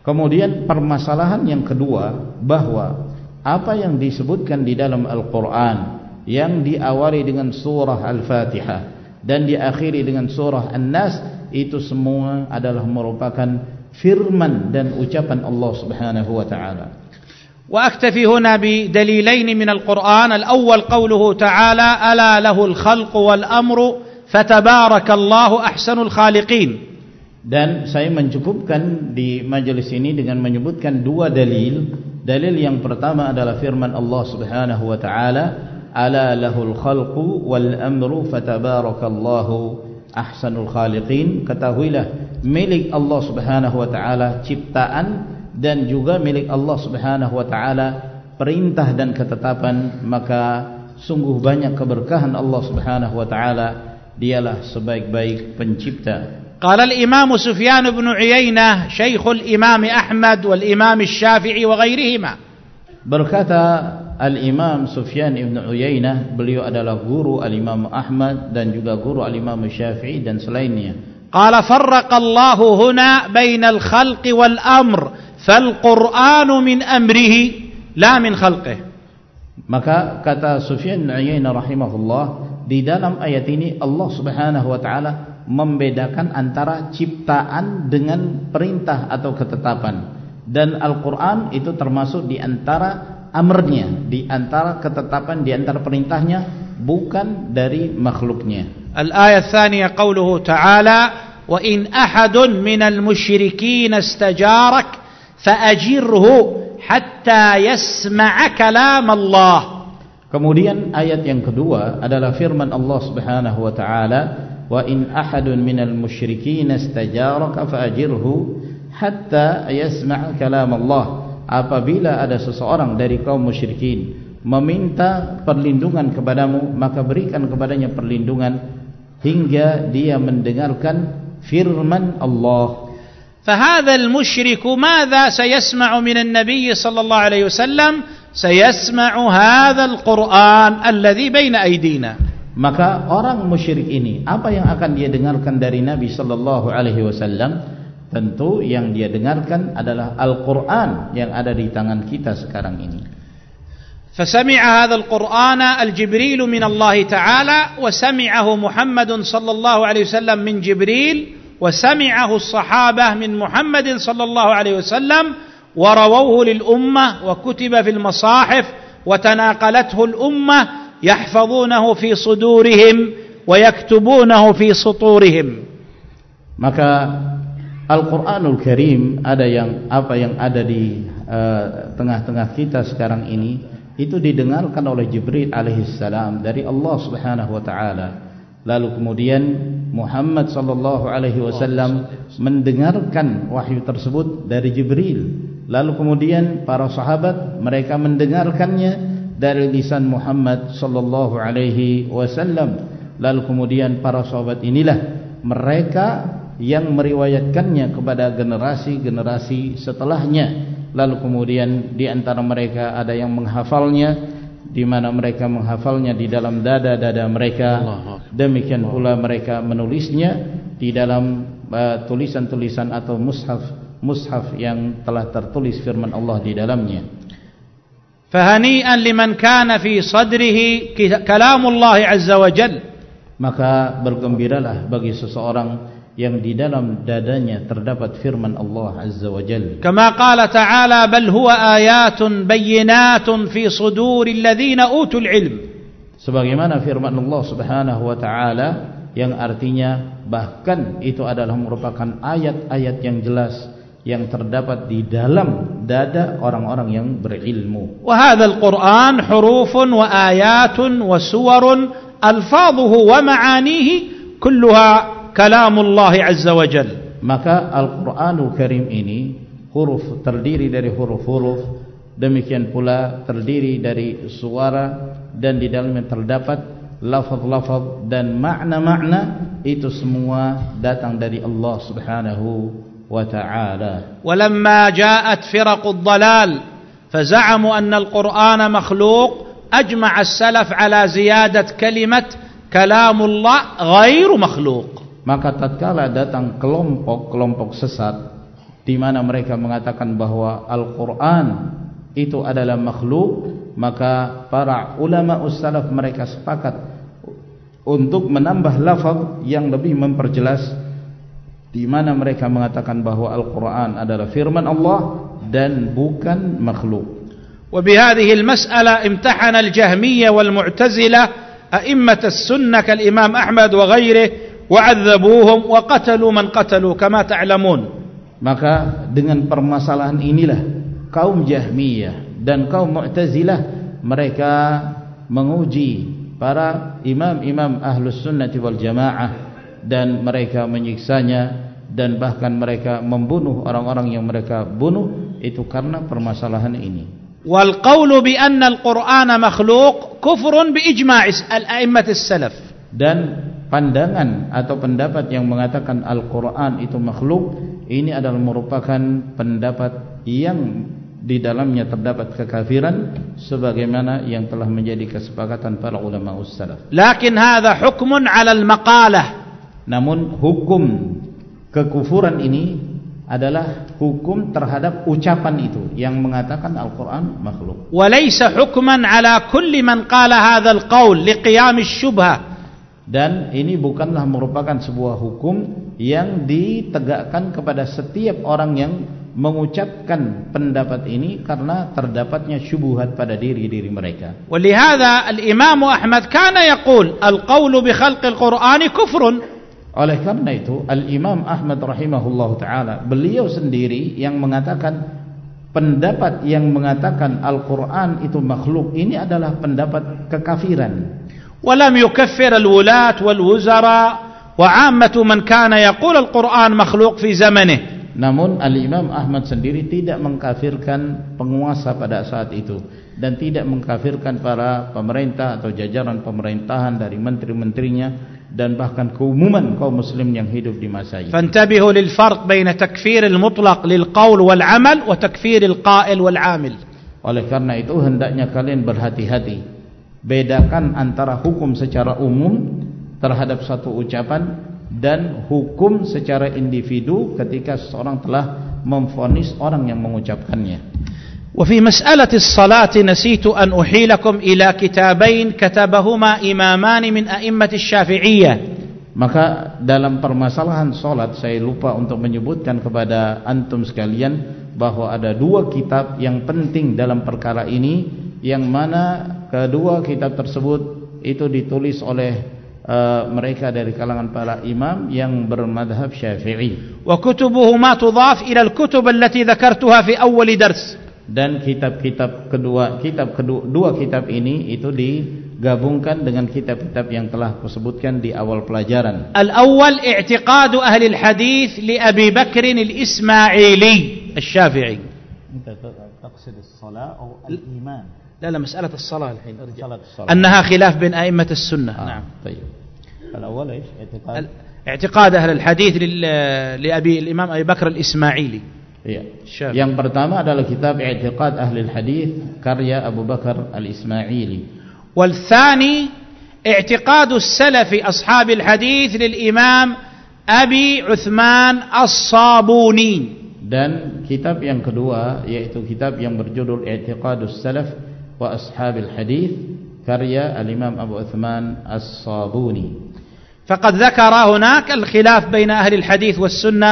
Kemudian permasalahan yang kedua bahwa apa yang disebutkan di dalam Al-Quran yang diawali dengan surah Al-Fatihah dan diakhiri dengan surah An-Nas itu semua adalah merupakan firman dan ucapan Allah Subhanahu wa taala. واكتفي هنا بدليلين من القران الأول قوله تعالى الا له الخلق والامر فتبارك الله احسن الخالقين dan saya mencukupkan di majelis ini dengan menyebutkan dua dalil dalil yang pertama adalah firman Allah Subhanahu wa taala ala lahul khalqu wal amru fatabarakallahu ahsanul khaliqin ketahuilah milik Allah Subhanahu wa taala ciptaan dan juga milik Allah Subhanahu wa taala perintah dan ketetapan maka sungguh banyak keberkahan Allah Subhanahu wa taala dialah sebaik-baik pencipta قال الإمام سفيان بن عيينة شيخ الإمام أحمد والإمام الشافعي وغيرهما berkata Al-Imam Sufyan ibn Uyainah beliau adalah guru Al-Imam Ahmad dan juga guru Al-Imam Syafi'i dan selainnya قال فرق الله هنا بين الخلق والأمر فالقرآن من أمره لا من خلقه maka kata Sufyan Uyainah rahimahullah di dalam ayat ini Allah Subhanahu wa taala membedakan antara ciptaan dengan perintah atau ketetapan dan Al-Qur'an itu termasuk di antara amrnya di antara ketetapan di antara perintahnya bukan dari makhluknya Al-ayat tsaniyah qawluhu ta'ala wa in ahadun minal musyrikin astajarak fa'ajirhu hatta yasma'a kalam Allah. Kemudian ayat yang kedua adalah firman Allah Subhanahu wa taala, "Wa in ahadun minal musyrikin istajaraka fa'ajirhu hatta yasma'a kalam Allah." Apabila ada seseorang dari kaum musyrikin meminta perlindungan kepadamu, maka berikan kepadanya perlindungan hingga dia mendengarkan firman Allah. فهذا المشرك ماذا سيسمع من النبي صلى الله عليه وسلم سيسمع هذا القرآن الذي بين أيدينا maka orang musyrik ini apa yang akan dia dengarkan dari Nabi sallallahu alaihi wasallam tentu yang dia dengarkan adalah Al-Qur'an yang ada di tangan kita sekarang ini فسمع هذا القرآن الجبريل من الله تعالى وسمعه محمد صلى الله عليه وسلم من جبريل وسمعه الصحابة من محمد صلى الله عليه وسلم ورووه للأمة وكتب في المصاحف وتناقلته الأمة يحفظونه في صدورهم ويكتبونه في سطورهم maka Al-Qur'anul Karim ada yang apa yang ada di eh, tengah-tengah uh, kita sekarang ini itu didengarkan oleh Jibril alaihissalam dari Allah Subhanahu wa taala lalu kemudian Muhammad sallallahu alaihi wasallam mendengarkan wahyu tersebut dari Jibril. Lalu kemudian para sahabat mereka mendengarkannya dari lisan Muhammad sallallahu alaihi wasallam. Lalu kemudian para sahabat inilah mereka yang meriwayatkannya kepada generasi-generasi setelahnya. Lalu kemudian di antara mereka ada yang menghafalnya di mana mereka menghafalnya di dalam dada-dada mereka. Demikian pula mereka menulisnya di dalam eh, tulisan-tulisan uh, atau mushaf mushaf yang telah tertulis firman Allah di dalamnya. Fahani'an liman kana fi sadrihi kalamullah azza wa jalla maka bergembiralah bagi seseorang yang di dalam dadanya terdapat firman Allah azza wa jalla kama qala ta'ala bal huwa ayatun bayyinatun fi suduril ladzina utul ilm sebagaimana firman Allah subhanahu wa ta'ala yang artinya bahkan itu adalah merupakan ayat-ayat yang jelas yang terdapat di dalam dada orang-orang yang berilmu. Wa hadzal Qur'an hurufun wa ayatun wa suwarun alfadhuhu wa ma'anihi kulluha كلام Allah Azza wa Jal. Maka Al-Quranul Karim ini huruf terdiri dari huruf-huruf demikian pula terdiri dari suara dan di dalamnya terdapat lafaz-lafaz dan makna-makna itu semua datang dari Allah Subhanahu wa taala. Walamma ja'at firaqud dalal faz'amu anna al-Qur'ana makhluq ajma'a as-salaf ala ziyadat kalimat kalamullah ghairu makhluq. maka tatkala datang kelompok-kelompok sesat di mana mereka mengatakan bahwa Al-Qur'an itu adalah makhluk maka para ulama ussalaf mereka sepakat untuk menambah lafaz yang lebih memperjelas di mana mereka mengatakan bahawa Al-Quran adalah firman Allah dan bukan makhluk. وبهذه المسألة امتحن الجهمية والمعتزلة أئمة السنة كالإمام أحمد وغيره وعذبوهم وقتلوا من قتلوا كما تعلمون. Maka dengan permasalahan inilah kaum Jahmiyah dan kaum Mu'tazilah mereka menguji para imam-imam Ahlus Sunnah wal Jamaah dan mereka menyiksanya dan bahkan mereka membunuh orang-orang yang mereka bunuh itu karena permasalahan ini. Wal qawlu bi anna al-Qur'an makhluq kufrun bi ijma' al-a'immat as-salaf. Dan pandangan atau pendapat yang mengatakan Al-Qur'an itu makhluk ini adalah merupakan pendapat yang di dalamnya terdapat kekafiran sebagaimana yang telah menjadi kesepakatan para ulama ussalaf. Lakin hadha hukmun 'ala al-maqalah. Namun hukum kekufuran ini adalah hukum terhadap ucapan itu yang mengatakan Al-Quran makhluk. Walaysa hukman ala kulli man qala hadzal qaul liqiyam asy-syubhah. Dan ini bukanlah merupakan sebuah hukum yang ditegakkan kepada setiap orang yang mengucapkan pendapat ini karena terdapatnya syubhat pada diri-diri mereka. Walihada al-Imam Ahmad kana yaqul al-qaulu bi khalqi al-Qur'an kufrun. Oleh karena itu Al-Imam Ahmad rahimahullah ta'ala Beliau sendiri yang mengatakan Pendapat yang mengatakan Al-Quran itu makhluk Ini adalah pendapat kekafiran Walam yukaffir al-wulat wal-wuzara Wa'amatu man kana yaqul Al-Quran makhluk fi zamanih Namun Al-Imam Ahmad sendiri tidak mengkafirkan penguasa pada saat itu Dan tidak mengkafirkan para pemerintah atau jajaran pemerintahan dari menteri-menterinya dan bahkan keumuman kaum muslim yang hidup di masa itu. Fantabihu lil farq baina takfir al mutlaq lil qawl wal amal wa takfir al qa'il wal amil. Oleh karena itu hendaknya kalian berhati-hati. Bedakan antara hukum secara umum terhadap satu ucapan dan hukum secara individu ketika seseorang telah memfonis orang yang mengucapkannya. وفي مسألة الصلاة نسيت أن أحيلكم إلى كتابين كتبهما إمامان من أئمة الشافعية Maka dalam permasalahan solat saya lupa untuk menyebutkan kepada antum sekalian bahwa ada dua kitab yang penting dalam perkara ini yang mana kedua kitab tersebut itu ditulis oleh uh, mereka dari kalangan para imam yang bermadhab syafi'i. وكتبهما تضاف إلى الكتب التي ذكرتها في أول درس dan kitab-kitab kedua kitab kedua dua kitab ini itu digabungkan dengan kitab-kitab yang telah kusebutkan di awal pelajaran. Al-awwal i'tiqad ahli al-hadis li Abi Bakr al-Ismaili al-Syafi'i. انت تقصد الصلاه او الايمان؟ لا لا مساله الصلاه الحين ارجع انها خلاف بين ائمه السنة آه. نعم طيب الأول إيش اعتقاد اعتقاد أهل الحديث لابي الامام ابي بكر الاسماعيلي Ya. Yang pertama adalah kitab I'tiqad Ahli Hadis karya Abu Bakar Al-Ismaili. Wal thani i'tiqad as-salaf ashab al-hadis lil Imam Abi Uthman As-Sabuni. Dan kitab yang kedua yaitu kitab yang berjudul I'tiqad as-salaf wa ashab al-hadis karya Al-Imam Abu Uthman As-Sabuni. فقد ذكر هناك الخلاف بين أهل الحديث والسنة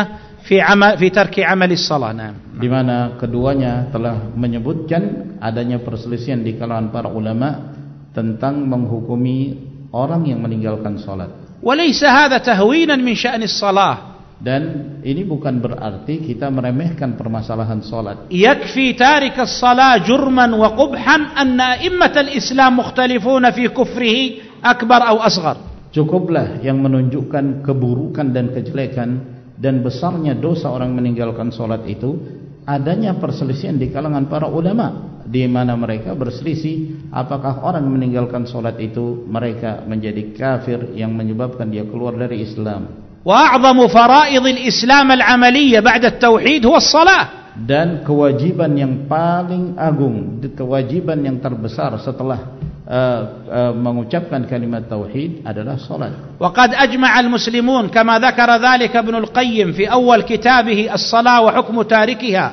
fi amal fi tarki amali salat nah di mana keduanya telah menyebutkan adanya perselisihan di kalangan para ulama tentang menghukumi orang yang meninggalkan salat walaysa hadha tahwinan min sya'ni salat dan ini bukan berarti kita meremehkan permasalahan salat. Yakfi tarik as-salat jurman wa qubhan anna a'immat al-islam mukhtalifuna fi kufrihi akbar atau asghar. Cukuplah yang menunjukkan keburukan dan kejelekan dan besarnya dosa orang meninggalkan solat itu adanya perselisihan di kalangan para ulama di mana mereka berselisih apakah orang meninggalkan solat itu mereka menjadi kafir yang menyebabkan dia keluar dari Islam a'zamu fara'id al-islam al-amaliyah ba'da at-tauhid huwa as-salah dan kewajiban yang paling agung kewajiban yang terbesar setelah Uh, uh, mengucapkan kalimat tauhid adalah salat. وقد أجمع المسلمون كما ذكر ذلك ابن القيم في أول كتابه الصلاة وحكم تاركها.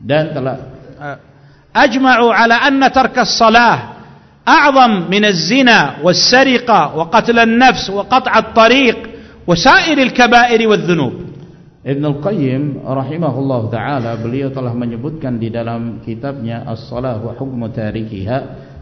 dan telah uh, أجمعوا على أن ترك الصلاة أعظم من الزنا والسرقة وقتل النفس وقطع الطريق وسائر الكبائر والذنوب. Ibn al-Qayyim rahimahullah ta'ala beliau telah menyebutkan di dalam kitabnya As-Salah wa Hukmu Tarikiha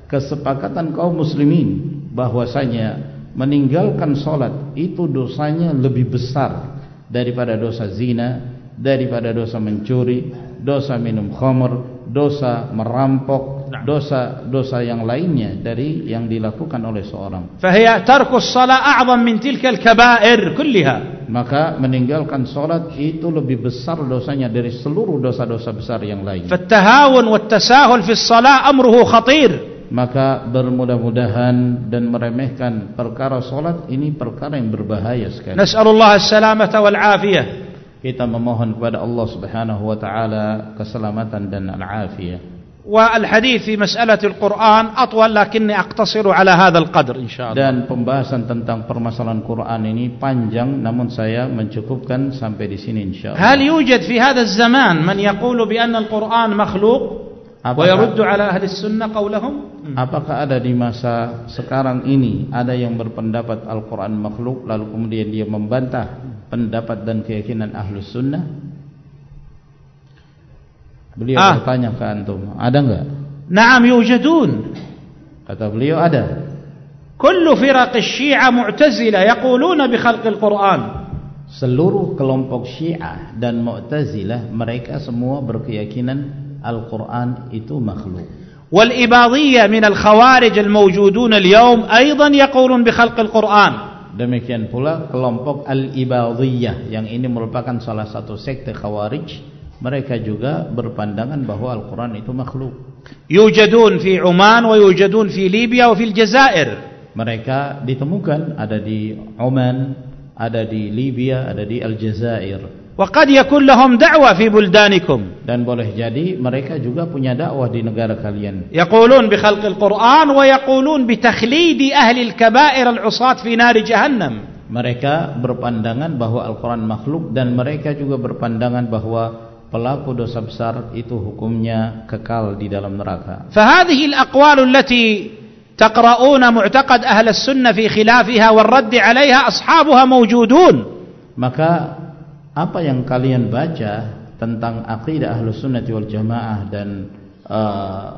kesepakatan kaum muslimin bahwasanya meninggalkan solat itu dosanya lebih besar daripada dosa zina, daripada dosa mencuri, dosa minum khamr, dosa merampok, dosa-dosa yang lainnya dari yang dilakukan oleh seorang. Fahiya tarku as-salat a'zam min tilka al-kaba'ir kullaha. Maka meninggalkan solat itu lebih besar dosanya dari seluruh dosa-dosa besar yang lain. Fattahawun wat-tasahul fi as-salat amruhu khatir maka bermudah-mudahan dan meremehkan perkara solat ini perkara yang berbahaya sekali. Nas'alullah as-salamata wal afiyah Kita memohon kepada Allah Subhanahu wa taala keselamatan dan al-afiyah. والحديث في مسألة القرآن أطول لكني أقتصر على هذا القدر إن شاء الله. Dan pembahasan tentang permasalahan Quran ini panjang, namun saya mencukupkan sampai di sini insya Allah. هل يوجد في هذا الزمان من يقول بأن القرآن مخلوق؟ apakah, apakah ada di masa sekarang ini ada yang berpendapat Al-Quran makhluk lalu kemudian dia membantah pendapat dan keyakinan ahlu Sunnah? Beliau ah. bertanya ke Antum ada enggak? Naam yujadun. Kata beliau ada. كل فرق الشيعة معتزلة يقولون بخلق القرآن seluruh kelompok Syiah dan Mu'tazilah mereka semua berkeyakinan Al-Quran itu makhluk. والإباضية من الخوارج الموجودون اليوم أيضا يقولون بخلق القرآن demikian pula kelompok Al-Ibadiyah yang ini merupakan salah satu sekte khawarij mereka juga berpandangan bahwa Al-Quran itu makhluk يوجدون في عمان ويوجدون في ليبيا وفي الجزائر mereka ditemukan ada di Oman ada di Libya ada di Aljazair وقد يكون لهم دعوة في بلدانكم dan boleh jadi mereka juga punya dakwah di negara kalian يقولون بخلق القرآن ويقولون بتخليد أهل الكبائر العصاة في نار جهنم mereka berpandangan bahwa Al-Quran makhluk dan mereka juga berpandangan bahwa pelaku dosa besar itu hukumnya kekal di dalam neraka. فهذه الأقوال التي تقرؤون معتقد أهل السنة في خلافها والرد عليها أصحابها موجودون. Maka apa yang kalian baca tentang akidah ahlu sunnah wal jamaah dan uh,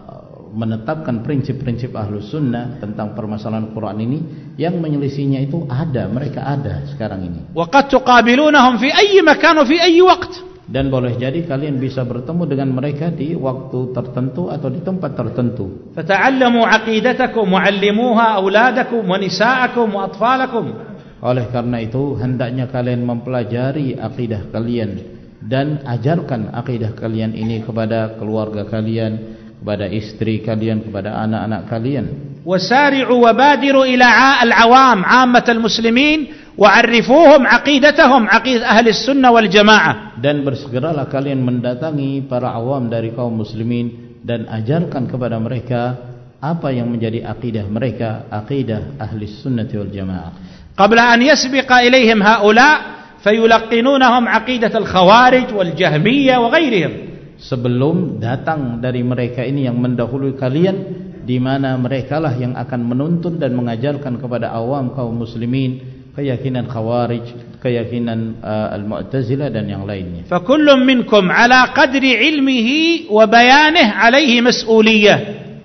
menetapkan prinsip-prinsip ahlu sunnah tentang permasalahan Quran ini yang menyelisihnya itu ada mereka ada sekarang ini waqad tuqabilunahum fi ayyi makan wa fi ayyi waqt dan boleh jadi kalian bisa bertemu dengan mereka di waktu tertentu atau di tempat tertentu. Fata'allamu aqidatakum wa'allimuha auladakum wa nisa'akum wa atfalakum oleh karena itu hendaknya kalian mempelajari akidah kalian dan ajarkan akidah kalian ini kepada keluarga kalian kepada istri kalian kepada anak-anak kalian. Wasari'u wabadiru ila al-awam 'ammatal muslimin wa'arrifuhum aqidatahum aqidah ahli sunnah wal jamaah. Dan bersegeralah kalian mendatangi para awam dari kaum muslimin dan ajarkan kepada mereka apa yang menjadi akidah mereka akidah ahli sunnah wal jamaah qabla an yasbiqa ilaihim haula' فيلقنونهم عقيدة الخوارج والجهمية وغيرهم sebelum datang dari mereka ini yang mendahului kalian di mana mereka lah yang akan menuntun dan mengajarkan kepada awam kaum muslimin keyakinan khawarij keyakinan uh, al-mu'tazilah dan yang lainnya fa kullum minkum ala qadri ilmihi wa bayanih alaihi mas'uliyah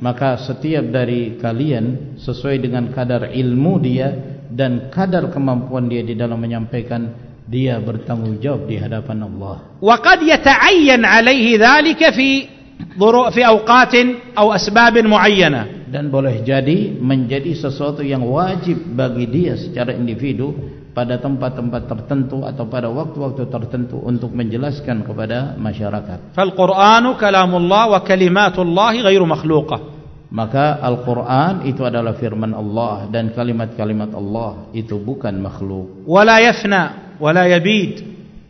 maka setiap dari kalian sesuai dengan kadar ilmu dia dan kadar kemampuan dia di dalam menyampaikan dia bertanggung jawab di hadapan Allah. Wa qad yata'ayyan 'alayhi dhalika fi dhuru fi awqat aw asbab muayyana. Dan boleh jadi menjadi sesuatu yang wajib bagi dia secara individu pada tempat-tempat tertentu atau pada waktu-waktu tertentu untuk menjelaskan kepada masyarakat. Fal Qur'anu kalamullah wa kalimatullah ghairu makhluqah. Maka Al-Quran itu adalah firman Allah dan kalimat-kalimat Allah itu bukan makhluk. Wala yafna wala yabid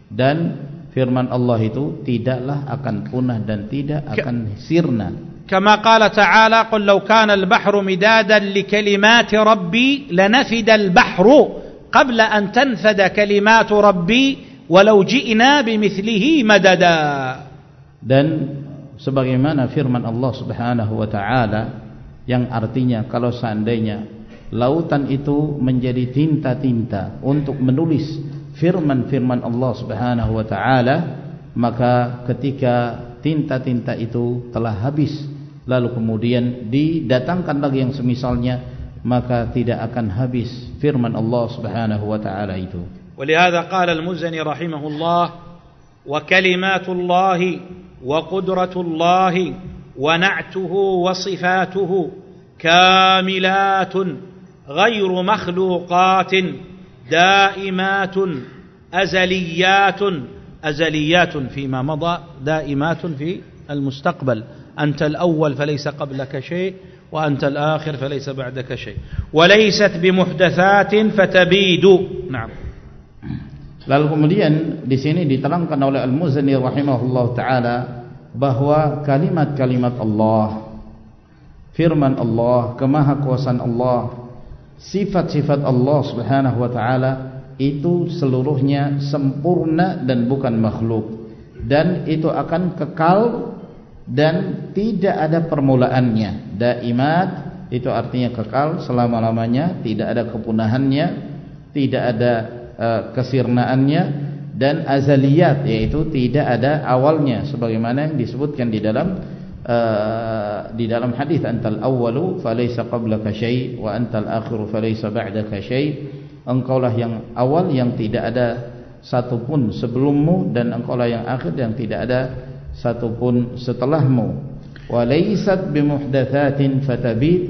dan firman Allah itu tidaklah akan punah dan tidak akan sirna kama qala ta'ala qul law kana al-bahru midadan li kalimati rabbi lanafida al-bahru qabla an tanfada kalimatu rabbi walau ji'na bimithlihi madada dan sebagaimana firman Allah Subhanahu wa taala yang artinya kalau seandainya lautan itu menjadi tinta-tinta untuk menulis firman-firman Allah Subhanahu wa taala maka ketika tinta-tinta itu telah habis lalu kemudian didatangkan lagi yang semisalnya maka tidak akan habis firman Allah Subhanahu wa taala itu ولهذا قال المزني رحمه الله وكلمات الله وقدرة الله ونعته وصفاته كاملات غير مخلوقات دائمات أزليات أزليات فيما مضى دائمات في المستقبل. أنت الأول فليس قبلك شيء وأنت الآخر فليس بعدك شيء. وليست بمحدثات فتبيد. نعم. Lalu kemudian di sini diterangkan oleh Al-Muzani rahimahullah taala bahwa kalimat-kalimat Allah firman Allah kemahakuasaan Allah sifat-sifat Allah Subhanahu wa taala itu seluruhnya sempurna dan bukan makhluk. Dan itu akan kekal dan tidak ada permulaannya. Daimat itu artinya kekal selama-lamanya tidak ada kepunahannya tidak ada uh, kesirnaannya dan azaliyat yaitu tidak ada awalnya sebagaimana yang disebutkan di dalam Uh, di dalam hadis antal awwalu falaysa qablaka syai wa antal akhiru falaysa ba'daka syai. Engkaulah yang awal yang tidak ada satu pun sebelummu dan engkaulah yang akhir yang tidak ada satu pun setelahmu. Wa laysat bimuhdatsatin fatabid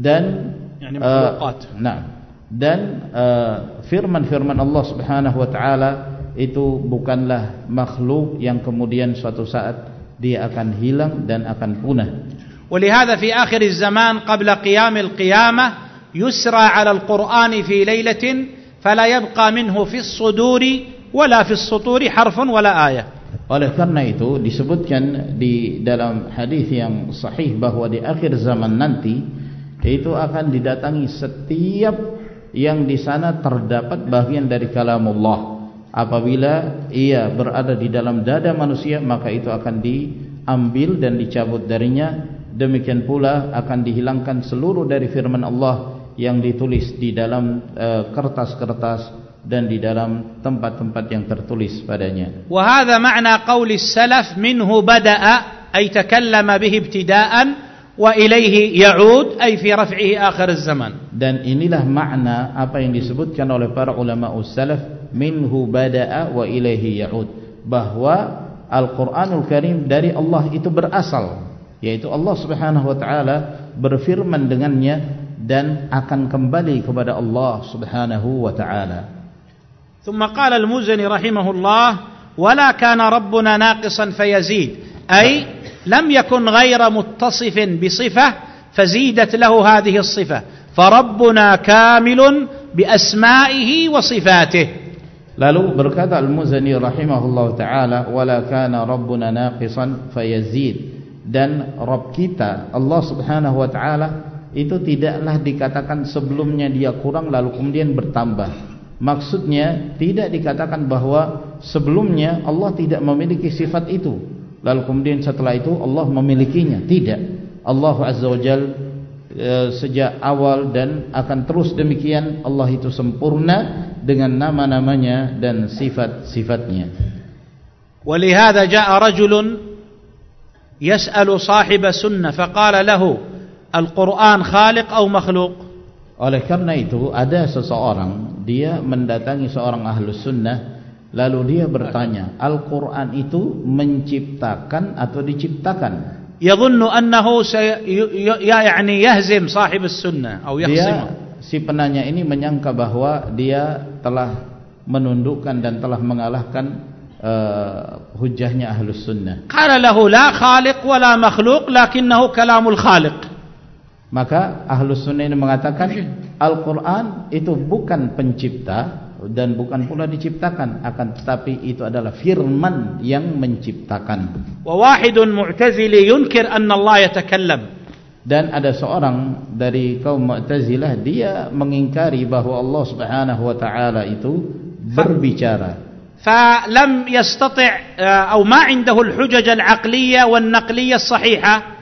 dan yani uh, nah dan uh, firman-firman Allah Subhanahu wa taala itu bukanlah makhluk yang kemudian suatu saat dia akan hilang dan akan punah. ولهذا في آخر الزمان قبل قيام القيامة يسرى على القرآن في ليلة فلا يبقى منه في الصدور ولا في السطور حرف ولا آية. Oleh karena itu disebutkan di dalam hadis yang sahih bahwa di akhir zaman nanti itu akan didatangi setiap yang di sana terdapat bagian dari kalamullah apabila ia berada di dalam dada manusia maka itu akan diambil dan dicabut darinya demikian pula akan dihilangkan seluruh dari firman Allah yang ditulis di dalam uh, kertas-kertas uh, dan di dalam tempat-tempat yang tertulis padanya. Wa hadha ma'na qauli salaf minhu bada'a ay takallama bihi ibtida'an wa ilayhi ya'ud ay fi raf'ihi akhir az-zaman. Dan inilah makna apa yang disebutkan oleh para ulama salaf minhu bada'a wa ilayhi ya'ud bahwa Al-Qur'anul Karim dari Allah itu berasal yaitu Allah Subhanahu wa taala berfirman dengannya dan akan kembali kepada Allah Subhanahu wa taala. ثم قال المزني رحمه الله ولا كان ربنا ناقصا فيزيد أي لم يكن غير متصف بصفة فزيدت له هذه الصفة فربنا كامل بأسمائه وصفاته Lalu berkata Al-Muzani rahimahullah ta'ala Wala kana Rabbuna naqisan fayazid Dan Rabb kita Allah subhanahu wa ta'ala Itu tidaklah dikatakan sebelumnya dia kurang Lalu kemudian bertambah Maksudnya tidak dikatakan bahawa sebelumnya Allah tidak memiliki sifat itu Lalu kemudian setelah itu Allah memilikinya Tidak Allah Azza wa Jal e, sejak awal dan akan terus demikian Allah itu sempurna dengan nama-namanya dan sifat-sifatnya ولهذا جاء رجل يسأل صاحب سنة فقال له القرآن خالق أو مخلوق Oleh karena itu ada seseorang dia mendatangi seorang ahlus sunnah lalu dia bertanya Al-Quran itu menciptakan atau diciptakan? Yadhunnu annahu ya yani yahzim sahib sunnah atau yahzim si penanya ini menyangka bahwa dia telah menundukkan dan telah mengalahkan uh, hujahnya ahlus sunnah. Qala lahu la khaliq wa la makhluq lakinnahu kalamul khaliq. Maka Ahlus Sunnah ini mengatakan Al-Quran itu bukan pencipta dan bukan pula diciptakan akan tetapi itu adalah firman yang menciptakan. Wa wahidun mu'tazili yunkir anna Allah yatakallam. Dan ada seorang dari kaum Mu'tazilah dia mengingkari bahawa Allah Subhanahu wa taala itu berbicara. Fa lam yastati' atau ma 'indahu al-hujaj al-'aqliyah wan-naqliyah as-sahihah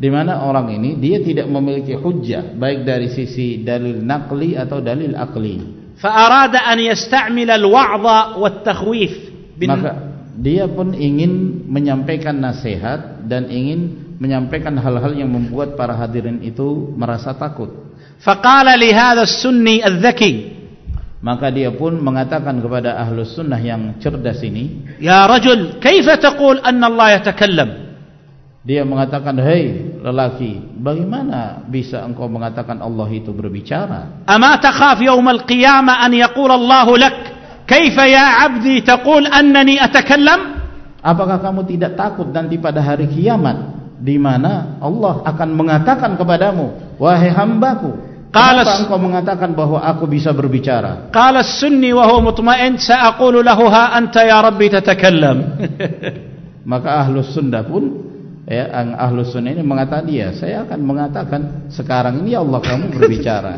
di mana orang ini dia tidak memiliki hujjah baik dari sisi dalil naqli atau dalil akli. Fa'arada an yasta'mil al-wa'dha wat-takhwif. Maka dia pun ingin menyampaikan nasihat dan ingin menyampaikan hal-hal yang membuat para hadirin itu merasa takut. Faqala li hadha as-sunni adh-dhaki Maka dia pun mengatakan kepada ahlus sunnah yang cerdas ini, "Ya rajul, kaifa taqul anna Allah yatakallam?" Dia mengatakan, "Hei lelaki, bagaimana bisa engkau mengatakan Allah itu berbicara?" Ama takhaf yawm al-qiyamah an yaqul Allah lak, "Kaifa ya 'abdi taqul annani atakallam?" Apakah kamu tidak takut nanti pada hari kiamat di mana Allah akan mengatakan kepadamu, "Wahai hambaku, Kenapa engkau mengatakan bahwa aku bisa berbicara? Qala sunni wa huwa mutma'in sa'aqulu lahu ha anta ya rabbi tatakallam. Maka ahlus sunnah pun ya ang ahlus sunnah ini mengatakan dia saya akan mengatakan sekarang ini ya Allah kamu berbicara.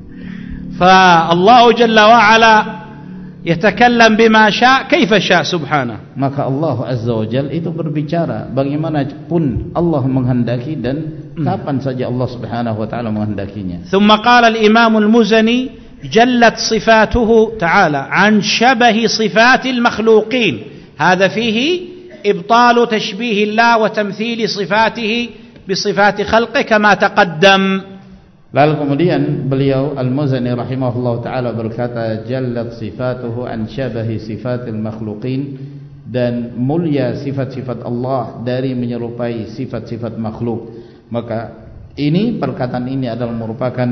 Fa Allah jalla wa ala yatakallam bima sya kaifa sya subhana maka Allah azza wa jalla itu berbicara bagaimanapun Allah menghendaki dan hmm. kapan saja Allah subhanahu wa taala menghendakinya. Thumma qala al imam al muzani jallat sifatuhu ta'ala an shabahi sifatil makhluqin إبطال تشبيه الله وتمثيل صفاته بصفات خلقه كما تقدم Lalu kemudian beliau Al-Muzani rahimahullah ta'ala berkata Jallat sifatuhu an syabahi sifatil makhluqin Dan mulia sifat-sifat Allah dari menyerupai sifat-sifat makhluk Maka ini perkataan ini adalah merupakan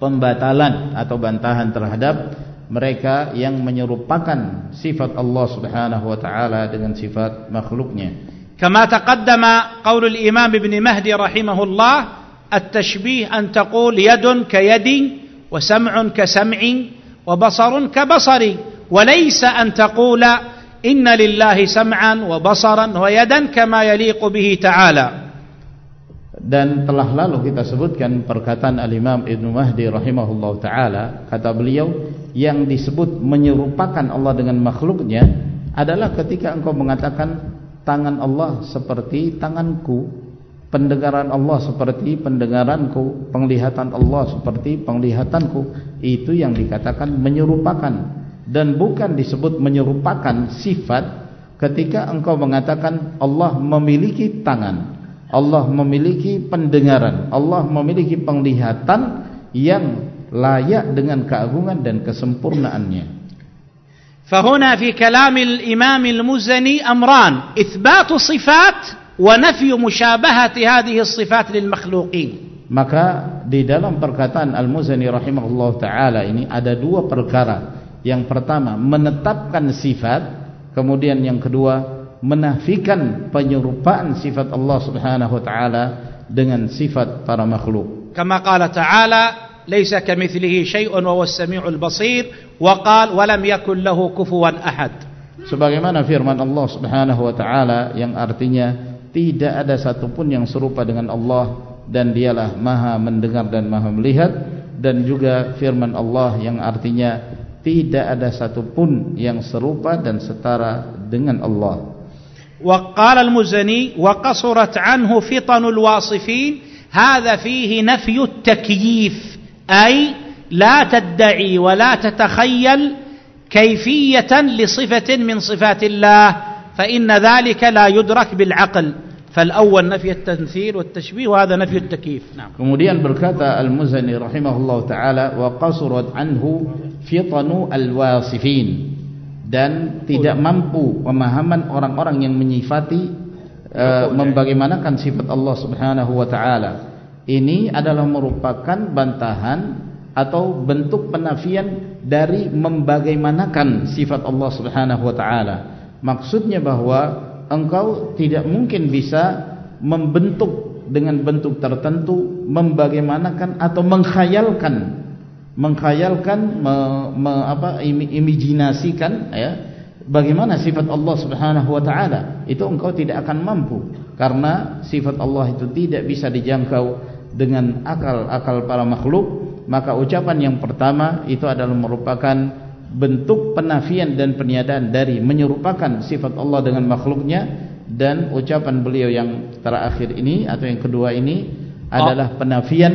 Pembatalan atau bantahan terhadap mereka yang menyerupakan sifat Allah Subhanahu wa taala dengan sifat makhluknya. Kama taqaddama qaul al-Imam Ibn Mahdi rahimahullah at-tashbih an taqul yadun ka yadi wa sam'un ka sam'i wa basarun ka basari wa laysa an taqula inna lillahi sam'an wa basaran wa yadan kama yaliqu bihi ta'ala. Dan telah lalu kita sebutkan perkataan al-Imam Ibn Mahdi rahimahullah ta'ala. Kata beliau yang disebut menyerupakan Allah dengan makhluknya adalah ketika engkau mengatakan tangan Allah seperti tanganku pendengaran Allah seperti pendengaranku penglihatan Allah seperti penglihatanku. Itu yang dikatakan menyerupakan. Dan bukan disebut menyerupakan sifat ketika engkau mengatakan Allah memiliki tangan Allah memiliki pendengaran Allah memiliki penglihatan yang layak dengan keagungan dan kesempurnaannya فهنا في كلام الإمام المزني أمران إثبات صفات ونفي مشابهة هذه الصفات للمخلوقين maka di dalam perkataan Al-Muzani rahimahullah ta'ala ini ada dua perkara yang pertama menetapkan sifat kemudian yang kedua menafikan penyerupaan sifat Allah Subhanahu wa taala dengan sifat para makhluk. Kama qala ta'ala, "Laisa kamitslihi syai'un wa huwas samiul basir." Wa qala, "Wa lam yakul lahu kufuwan ahad." Sebagaimana firman Allah Subhanahu wa taala yang artinya tidak ada satupun yang serupa dengan Allah dan dialah Maha mendengar dan Maha melihat dan juga firman Allah yang artinya tidak ada satupun yang serupa dan setara dengan Allah. وقال المزني وقصرت عنه فطن الواصفين هذا فيه نفي التكييف أي لا تدعي ولا تتخيل كيفية لصفة من صفات الله فإن ذلك لا يدرك بالعقل. فالأول نفي التمثيل والتشبيه وهذا نفي التكييف. نعم. Kemudian berkata Al-Muzani rahimahullah taala wa qasurat anhu fitanu al-wasifin dan tidak mampu pemahaman orang-orang yang menyifati uh, membagaimanakan sifat Allah Subhanahu wa taala. Ini adalah merupakan bantahan atau bentuk penafian dari membagaimanakan sifat Allah Subhanahu wa taala. Maksudnya bahwa engkau tidak mungkin bisa membentuk dengan bentuk tertentu membagaimanakan atau mengkhayalkan mengkhayalkan me, me, apa imajinasikan ya bagaimana sifat Allah Subhanahu wa taala. Itu engkau tidak akan mampu. Karena sifat Allah itu tidak bisa dijangkau dengan akal-akal para makhluk. Maka ucapan yang pertama itu adalah merupakan bentuk penafian dan peniadaan dari menyerupakan sifat Allah dengan makhluknya. Dan ucapan beliau yang terakhir ini atau yang kedua ini adalah penafian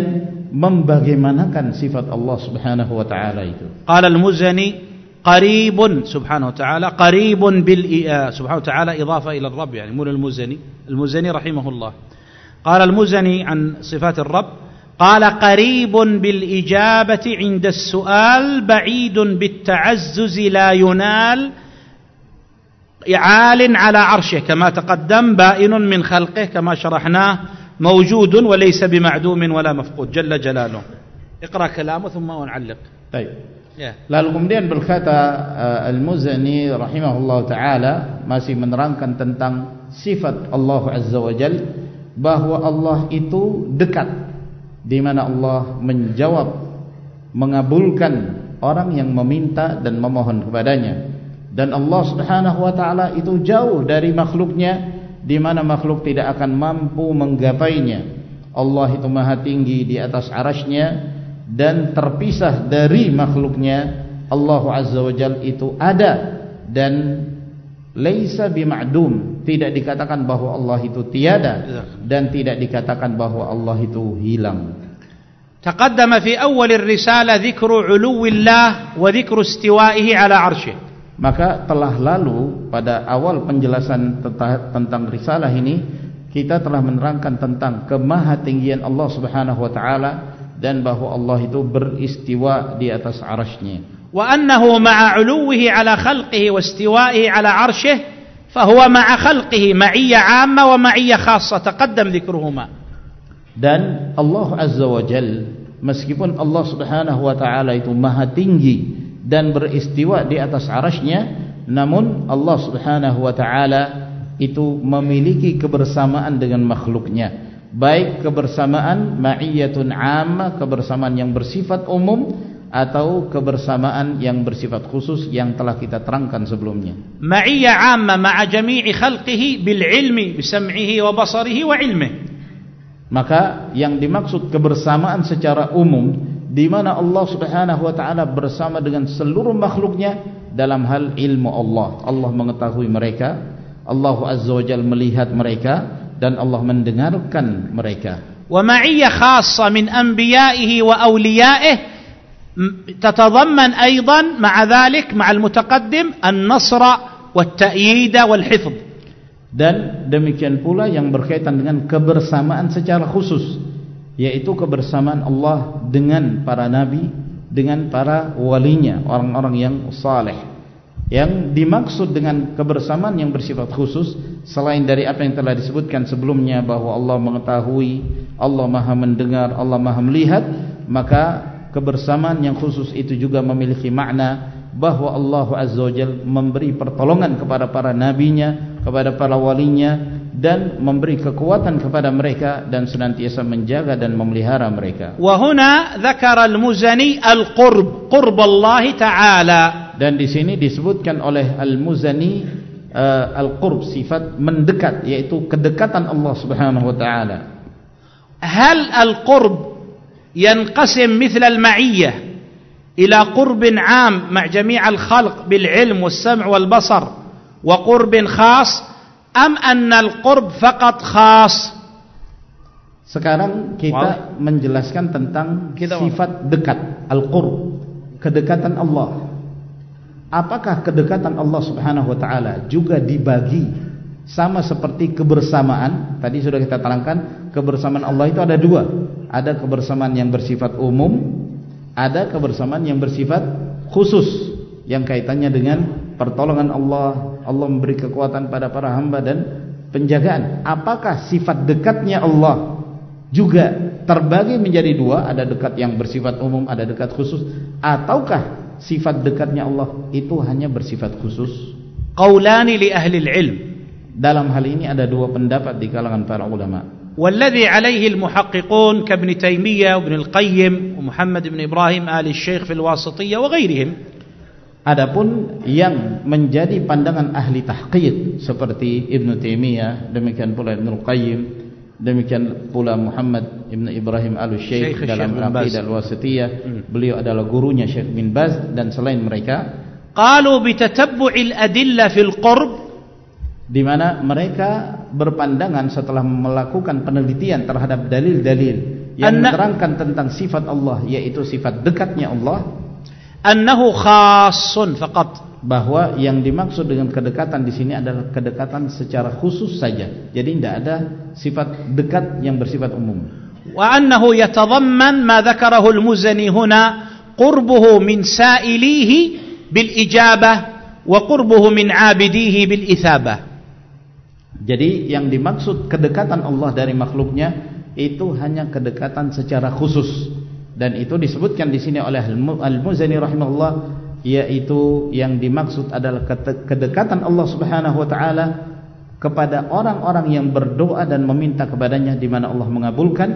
membagaimanakan sifat Allah Subhanahu wa taala itu. Qala al-Muzani قريب سبحانه وتعالى قريب بال سبحانه وتعالى إضافة إلى الرب يعني مولى المزني المزني رحمه الله قال المزني عن صفات الرب قال قريب بالإجابة عند السؤال بعيد بالتعزز لا ينال عال على عرشه كما تقدم بائن من خلقه كما شرحناه موجود وليس بمعدوم ولا مفقود جل جلاله اقرأ كلامه ثم نعلق طيب Lalu kemudian berkata uh, Al-Muzani rahimahullah ta'ala Masih menerangkan tentang sifat Allah Azza wa Jal Bahawa Allah itu dekat di mana Allah menjawab Mengabulkan orang yang meminta dan memohon kepadanya Dan Allah subhanahu wa ta'ala itu jauh dari makhluknya di mana makhluk tidak akan mampu menggapainya. Allah itu maha tinggi di atas arasnya dan terpisah dari makhluknya. Allah Azza wa Jal itu ada dan laisa bima'dum. Tidak dikatakan bahawa Allah itu tiada dan tidak dikatakan bahawa Allah itu hilang. تقدم في أول الرسالة ذكر علو الله وذكر استوائه على عرشه maka telah lalu pada awal penjelasan tentang risalah ini kita telah menerangkan tentang kemahatinggian Allah Subhanahu wa taala dan bahwa Allah itu beristiwa di atas arasy-Nya. Wa annahu ma'a 'uluwihi 'ala khalqihi wa istiwa'ihi 'ala 'arsyihi fa huwa ma'a khalqihi ma'iyya 'amma wa ma'iyya khassa taqaddam dzikruhuma. Dan Allah Azza wa Jalla meskipun Allah Subhanahu wa taala itu maha tinggi dan beristiwa di atas arasnya namun Allah subhanahu wa ta'ala itu memiliki kebersamaan dengan makhluknya. Baik kebersamaan ma'iyyatun amma kebersamaan yang bersifat umum atau kebersamaan yang bersifat khusus yang telah kita terangkan sebelumnya. Ma'iyya amma ma'a jami'i khalqihi bil ilmi bisam'ihi wa basarihi wa ilmihi. Maka yang dimaksud kebersamaan secara umum di mana Allah Subhanahu wa taala bersama dengan seluruh makhluknya dalam hal ilmu Allah Allah mengetahui mereka Allah Azza wa Jalla melihat mereka dan Allah mendengarkan mereka wa ma'iyyah khassa min anbiya'ihi wa awliya'ihi تتضمن أيضا مع ذلك مع المتقدم النصر والتأييد والحفظ dan demikian pula yang berkaitan dengan kebersamaan secara khusus yaitu kebersamaan Allah dengan para nabi dengan para walinya orang-orang yang saleh. Yang dimaksud dengan kebersamaan yang bersifat khusus selain dari apa yang telah disebutkan sebelumnya bahwa Allah mengetahui Allah Maha mendengar Allah Maha melihat maka kebersamaan yang khusus itu juga memiliki makna bahwa Allah Azza wa Jal memberi pertolongan kepada para nabinya, kepada para walinya dan memberi kekuatan kepada mereka dan senantiasa menjaga dan memelihara mereka. Wa huna dzakara al-Muzani al-qurb, qurb Allah taala. Dan di sini disebutkan oleh al-Muzani uh, al-qurb sifat mendekat yaitu kedekatan Allah Subhanahu wa taala. Hal al-qurb yanqasim mithla al-ma'iyyah إلى قرب عام مع جميع الخلق بالعلم والسمع والبصر وقرب خاص am annal qurb faqat khas? Sekarang kita wow. menjelaskan tentang kita sifat dekat al-qurb kedekatan Allah. Apakah kedekatan Allah Subhanahu wa taala juga dibagi sama seperti kebersamaan? Tadi sudah kita terangkan kebersamaan Allah itu ada dua. Ada kebersamaan yang bersifat umum ada kebersamaan yang bersifat khusus yang kaitannya dengan pertolongan Allah Allah memberi kekuatan pada para hamba dan penjagaan apakah sifat dekatnya Allah juga terbagi menjadi dua ada dekat yang bersifat umum ada dekat khusus ataukah sifat dekatnya Allah itu hanya bersifat khusus qaulani li ahli ilm dalam hal ini ada dua pendapat di kalangan para ulama والذي عليه المحققون كابن تيمية وابن القيم ومحمد بن إبراهيم آل الشيخ في الواسطية وغيرهم Adapun yang menjadi pandangan ahli tahqiq seperti Ibn Taimiyah, demikian pula Ibn Al-Qayyim, demikian pula Muhammad Ibn Ibrahim Al-Syeikh dalam Aqidah Al-Wasitiyah, hmm. beliau adalah gurunya Syekh bin Baz dan selain mereka, qalu bi tatabbu'il adilla fil qurb. di mana mereka berpandangan setelah melakukan penelitian terhadap dalil-dalil yang menerangkan tentang sifat Allah yaitu sifat dekatnya Allah annahu khassun faqat. Bahwa yang dimaksud dengan kedekatan di sini adalah kedekatan secara khusus saja. Jadi tidak ada sifat dekat yang bersifat umum. Wa annahu yatadamman ma dzakarahu al-muzani huna qurbuhu min sa'ilihi bil ijabah wa qurbuhu min 'abidihi bil ithabah Jadi yang dimaksud kedekatan Allah dari makhluknya itu hanya kedekatan secara khusus dan itu disebutkan di sini oleh Al-Muzani rahimahullah yaitu yang dimaksud adalah kedekatan Allah Subhanahu wa taala kepada orang-orang yang berdoa dan meminta kepadanya di mana Allah mengabulkan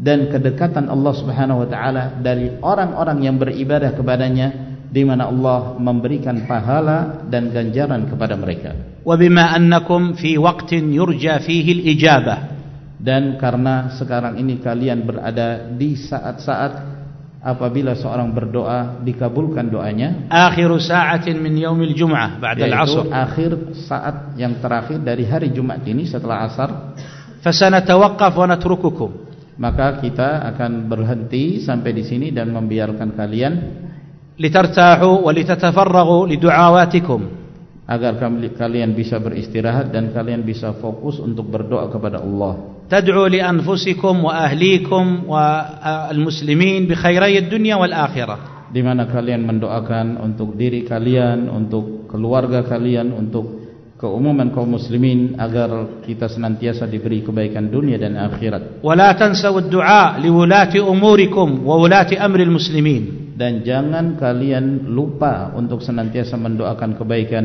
dan kedekatan Allah Subhanahu wa taala dari orang-orang yang beribadah kepadanya di mana Allah memberikan pahala dan ganjaran kepada mereka. Wa bima annakum fi waqtin yurja fihi al-ijabah dan karena sekarang ini kalian berada di saat-saat apabila seorang berdoa dikabulkan doanya akhir sa'atin min yaumil jum'ah ba'da al-'asr. akhir saat yang terakhir dari hari Jumat ini setelah asar. Fasanatawaqqaf wa natrukukum. Maka kita akan berhenti sampai di sini dan membiarkan kalian litartahu wa litatafarragu lidu'awatikum. agar kalian bisa beristirahat dan kalian bisa fokus untuk berdoa kepada Allah wa al-muslimin bi khairai dunya wal akhirah di mana kalian mendoakan untuk diri kalian untuk keluarga kalian untuk keumuman kaum muslimin agar kita senantiasa diberi kebaikan dunia dan akhirat. Wa la tansaw ad-du'a li wulati umurikum wa wulati amri al-muslimin. Dan jangan kalian lupa untuk senantiasa mendoakan kebaikan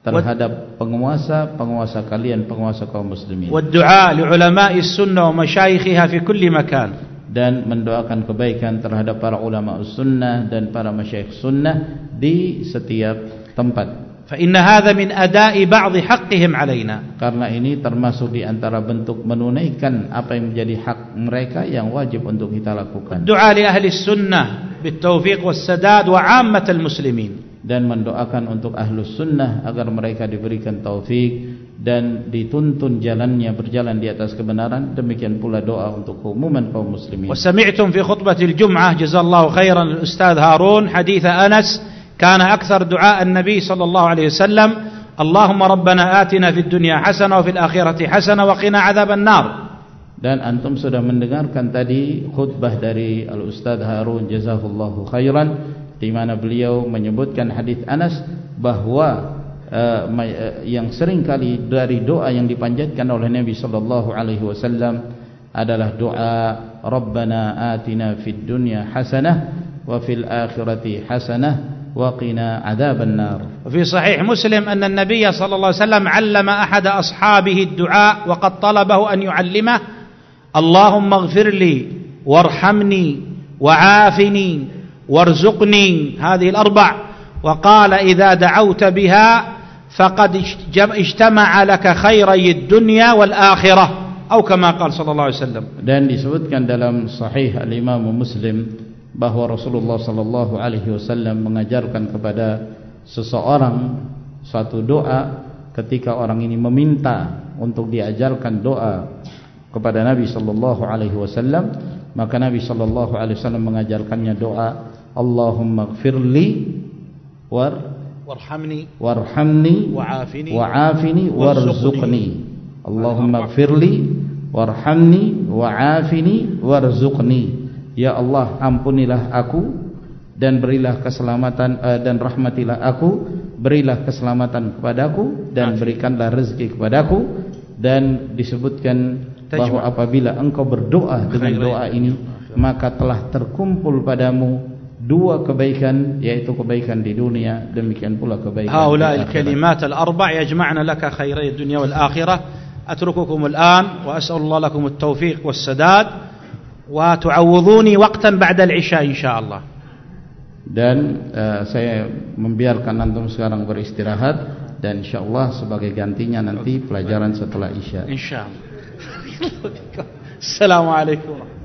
terhadap penguasa-penguasa kalian penguasa kaum muslimin. Wad'a li'ulama'is sunnah wa masyayikhiha fi kulli makan dan mendoakan kebaikan terhadap para ulama sunnah dan para masyayikh sunnah di setiap tempat. Fa inna hadha min ada'i ba'd haqqihim 'alaina. Karena ini termasuk di antara bentuk menunaikan apa yang menjadi hak mereka yang wajib untuk kita lakukan. Du'a li ahli sunnah bit tawfiq was sadad wa 'ammatal muslimin dan mendoakan untuk ahlus sunnah agar mereka diberikan taufik dan dituntun jalannya berjalan di atas kebenaran demikian pula doa untuk umuman kaum muslimin وسمعتم في خطبة الجمعة جزا الله خيرا الأستاذ هارون حديث أنس كان أكثر دعاء النبي صلى الله عليه وسلم اللهم ربنا آتنا في الدنيا حسنة وفي الآخرة حسنة وقنا عذاب النار dan antum sudah mendengarkan tadi khutbah dari Al-Ustaz Harun jazahullahu khairan di mana beliau menyebutkan hadis Anas bahwa uh, yang sering kali dari doa yang dipanjatkan oleh Nabi sallallahu alaihi wasallam adalah doa Rabbana atina fid dunya hasanah wa fil akhirati hasanah وقنا عذاب النار وفي صحيح مسلم أن النبي صلى الله عليه وسلم علم أحد أصحابه الدعاء وقد طلبه أن يعلمه اللهم اغفر لي وارحمني وعافني وارزقني هذه الأربع وقال إذا دعوت بها فقد اجتمع لك خيري الدنيا والآخرة أو كما قال صلى الله عليه وسلم dan disebutkan dalam sahih al-Imam Muslim bahwa Rasulullah sallallahu alaihi wasallam mengajarkan kepada seseorang satu doa ketika orang ini meminta untuk diajarkan doa kepada Nabi sallallahu alaihi wasallam maka Nabi sallallahu alaihi wasallam mengajarkannya doa Allahumma ighfirli war warhamni. warhamni wa'afini. wa'afini warzuqni. Allahumma ighfirli warhamni wa'afini warzuqni. Ya Allah ampunilah aku dan berilah keselamatan uh, dan rahmatilah aku. Berilah keselamatan kepadaku dan berikanlah rezeki kepadaku dan disebutkan bahwa apabila engkau berdoa dengan doa ini maka telah terkumpul padamu dua kebaikan yaitu kebaikan di dunia demikian pula kebaikan al-kalimat al-arba' yajma'na laka khairai dunya wal akhirah atrukukum al-an wa as'alullah lakum at-tawfiq was-sadad وتعوضوني وقتا بعد العشاء إن شاء الله dan uh, saya membiarkan antum sekarang beristirahat dan insyaallah sebagai gantinya nanti pelajaran setelah isya insyaallah Assalamualaikum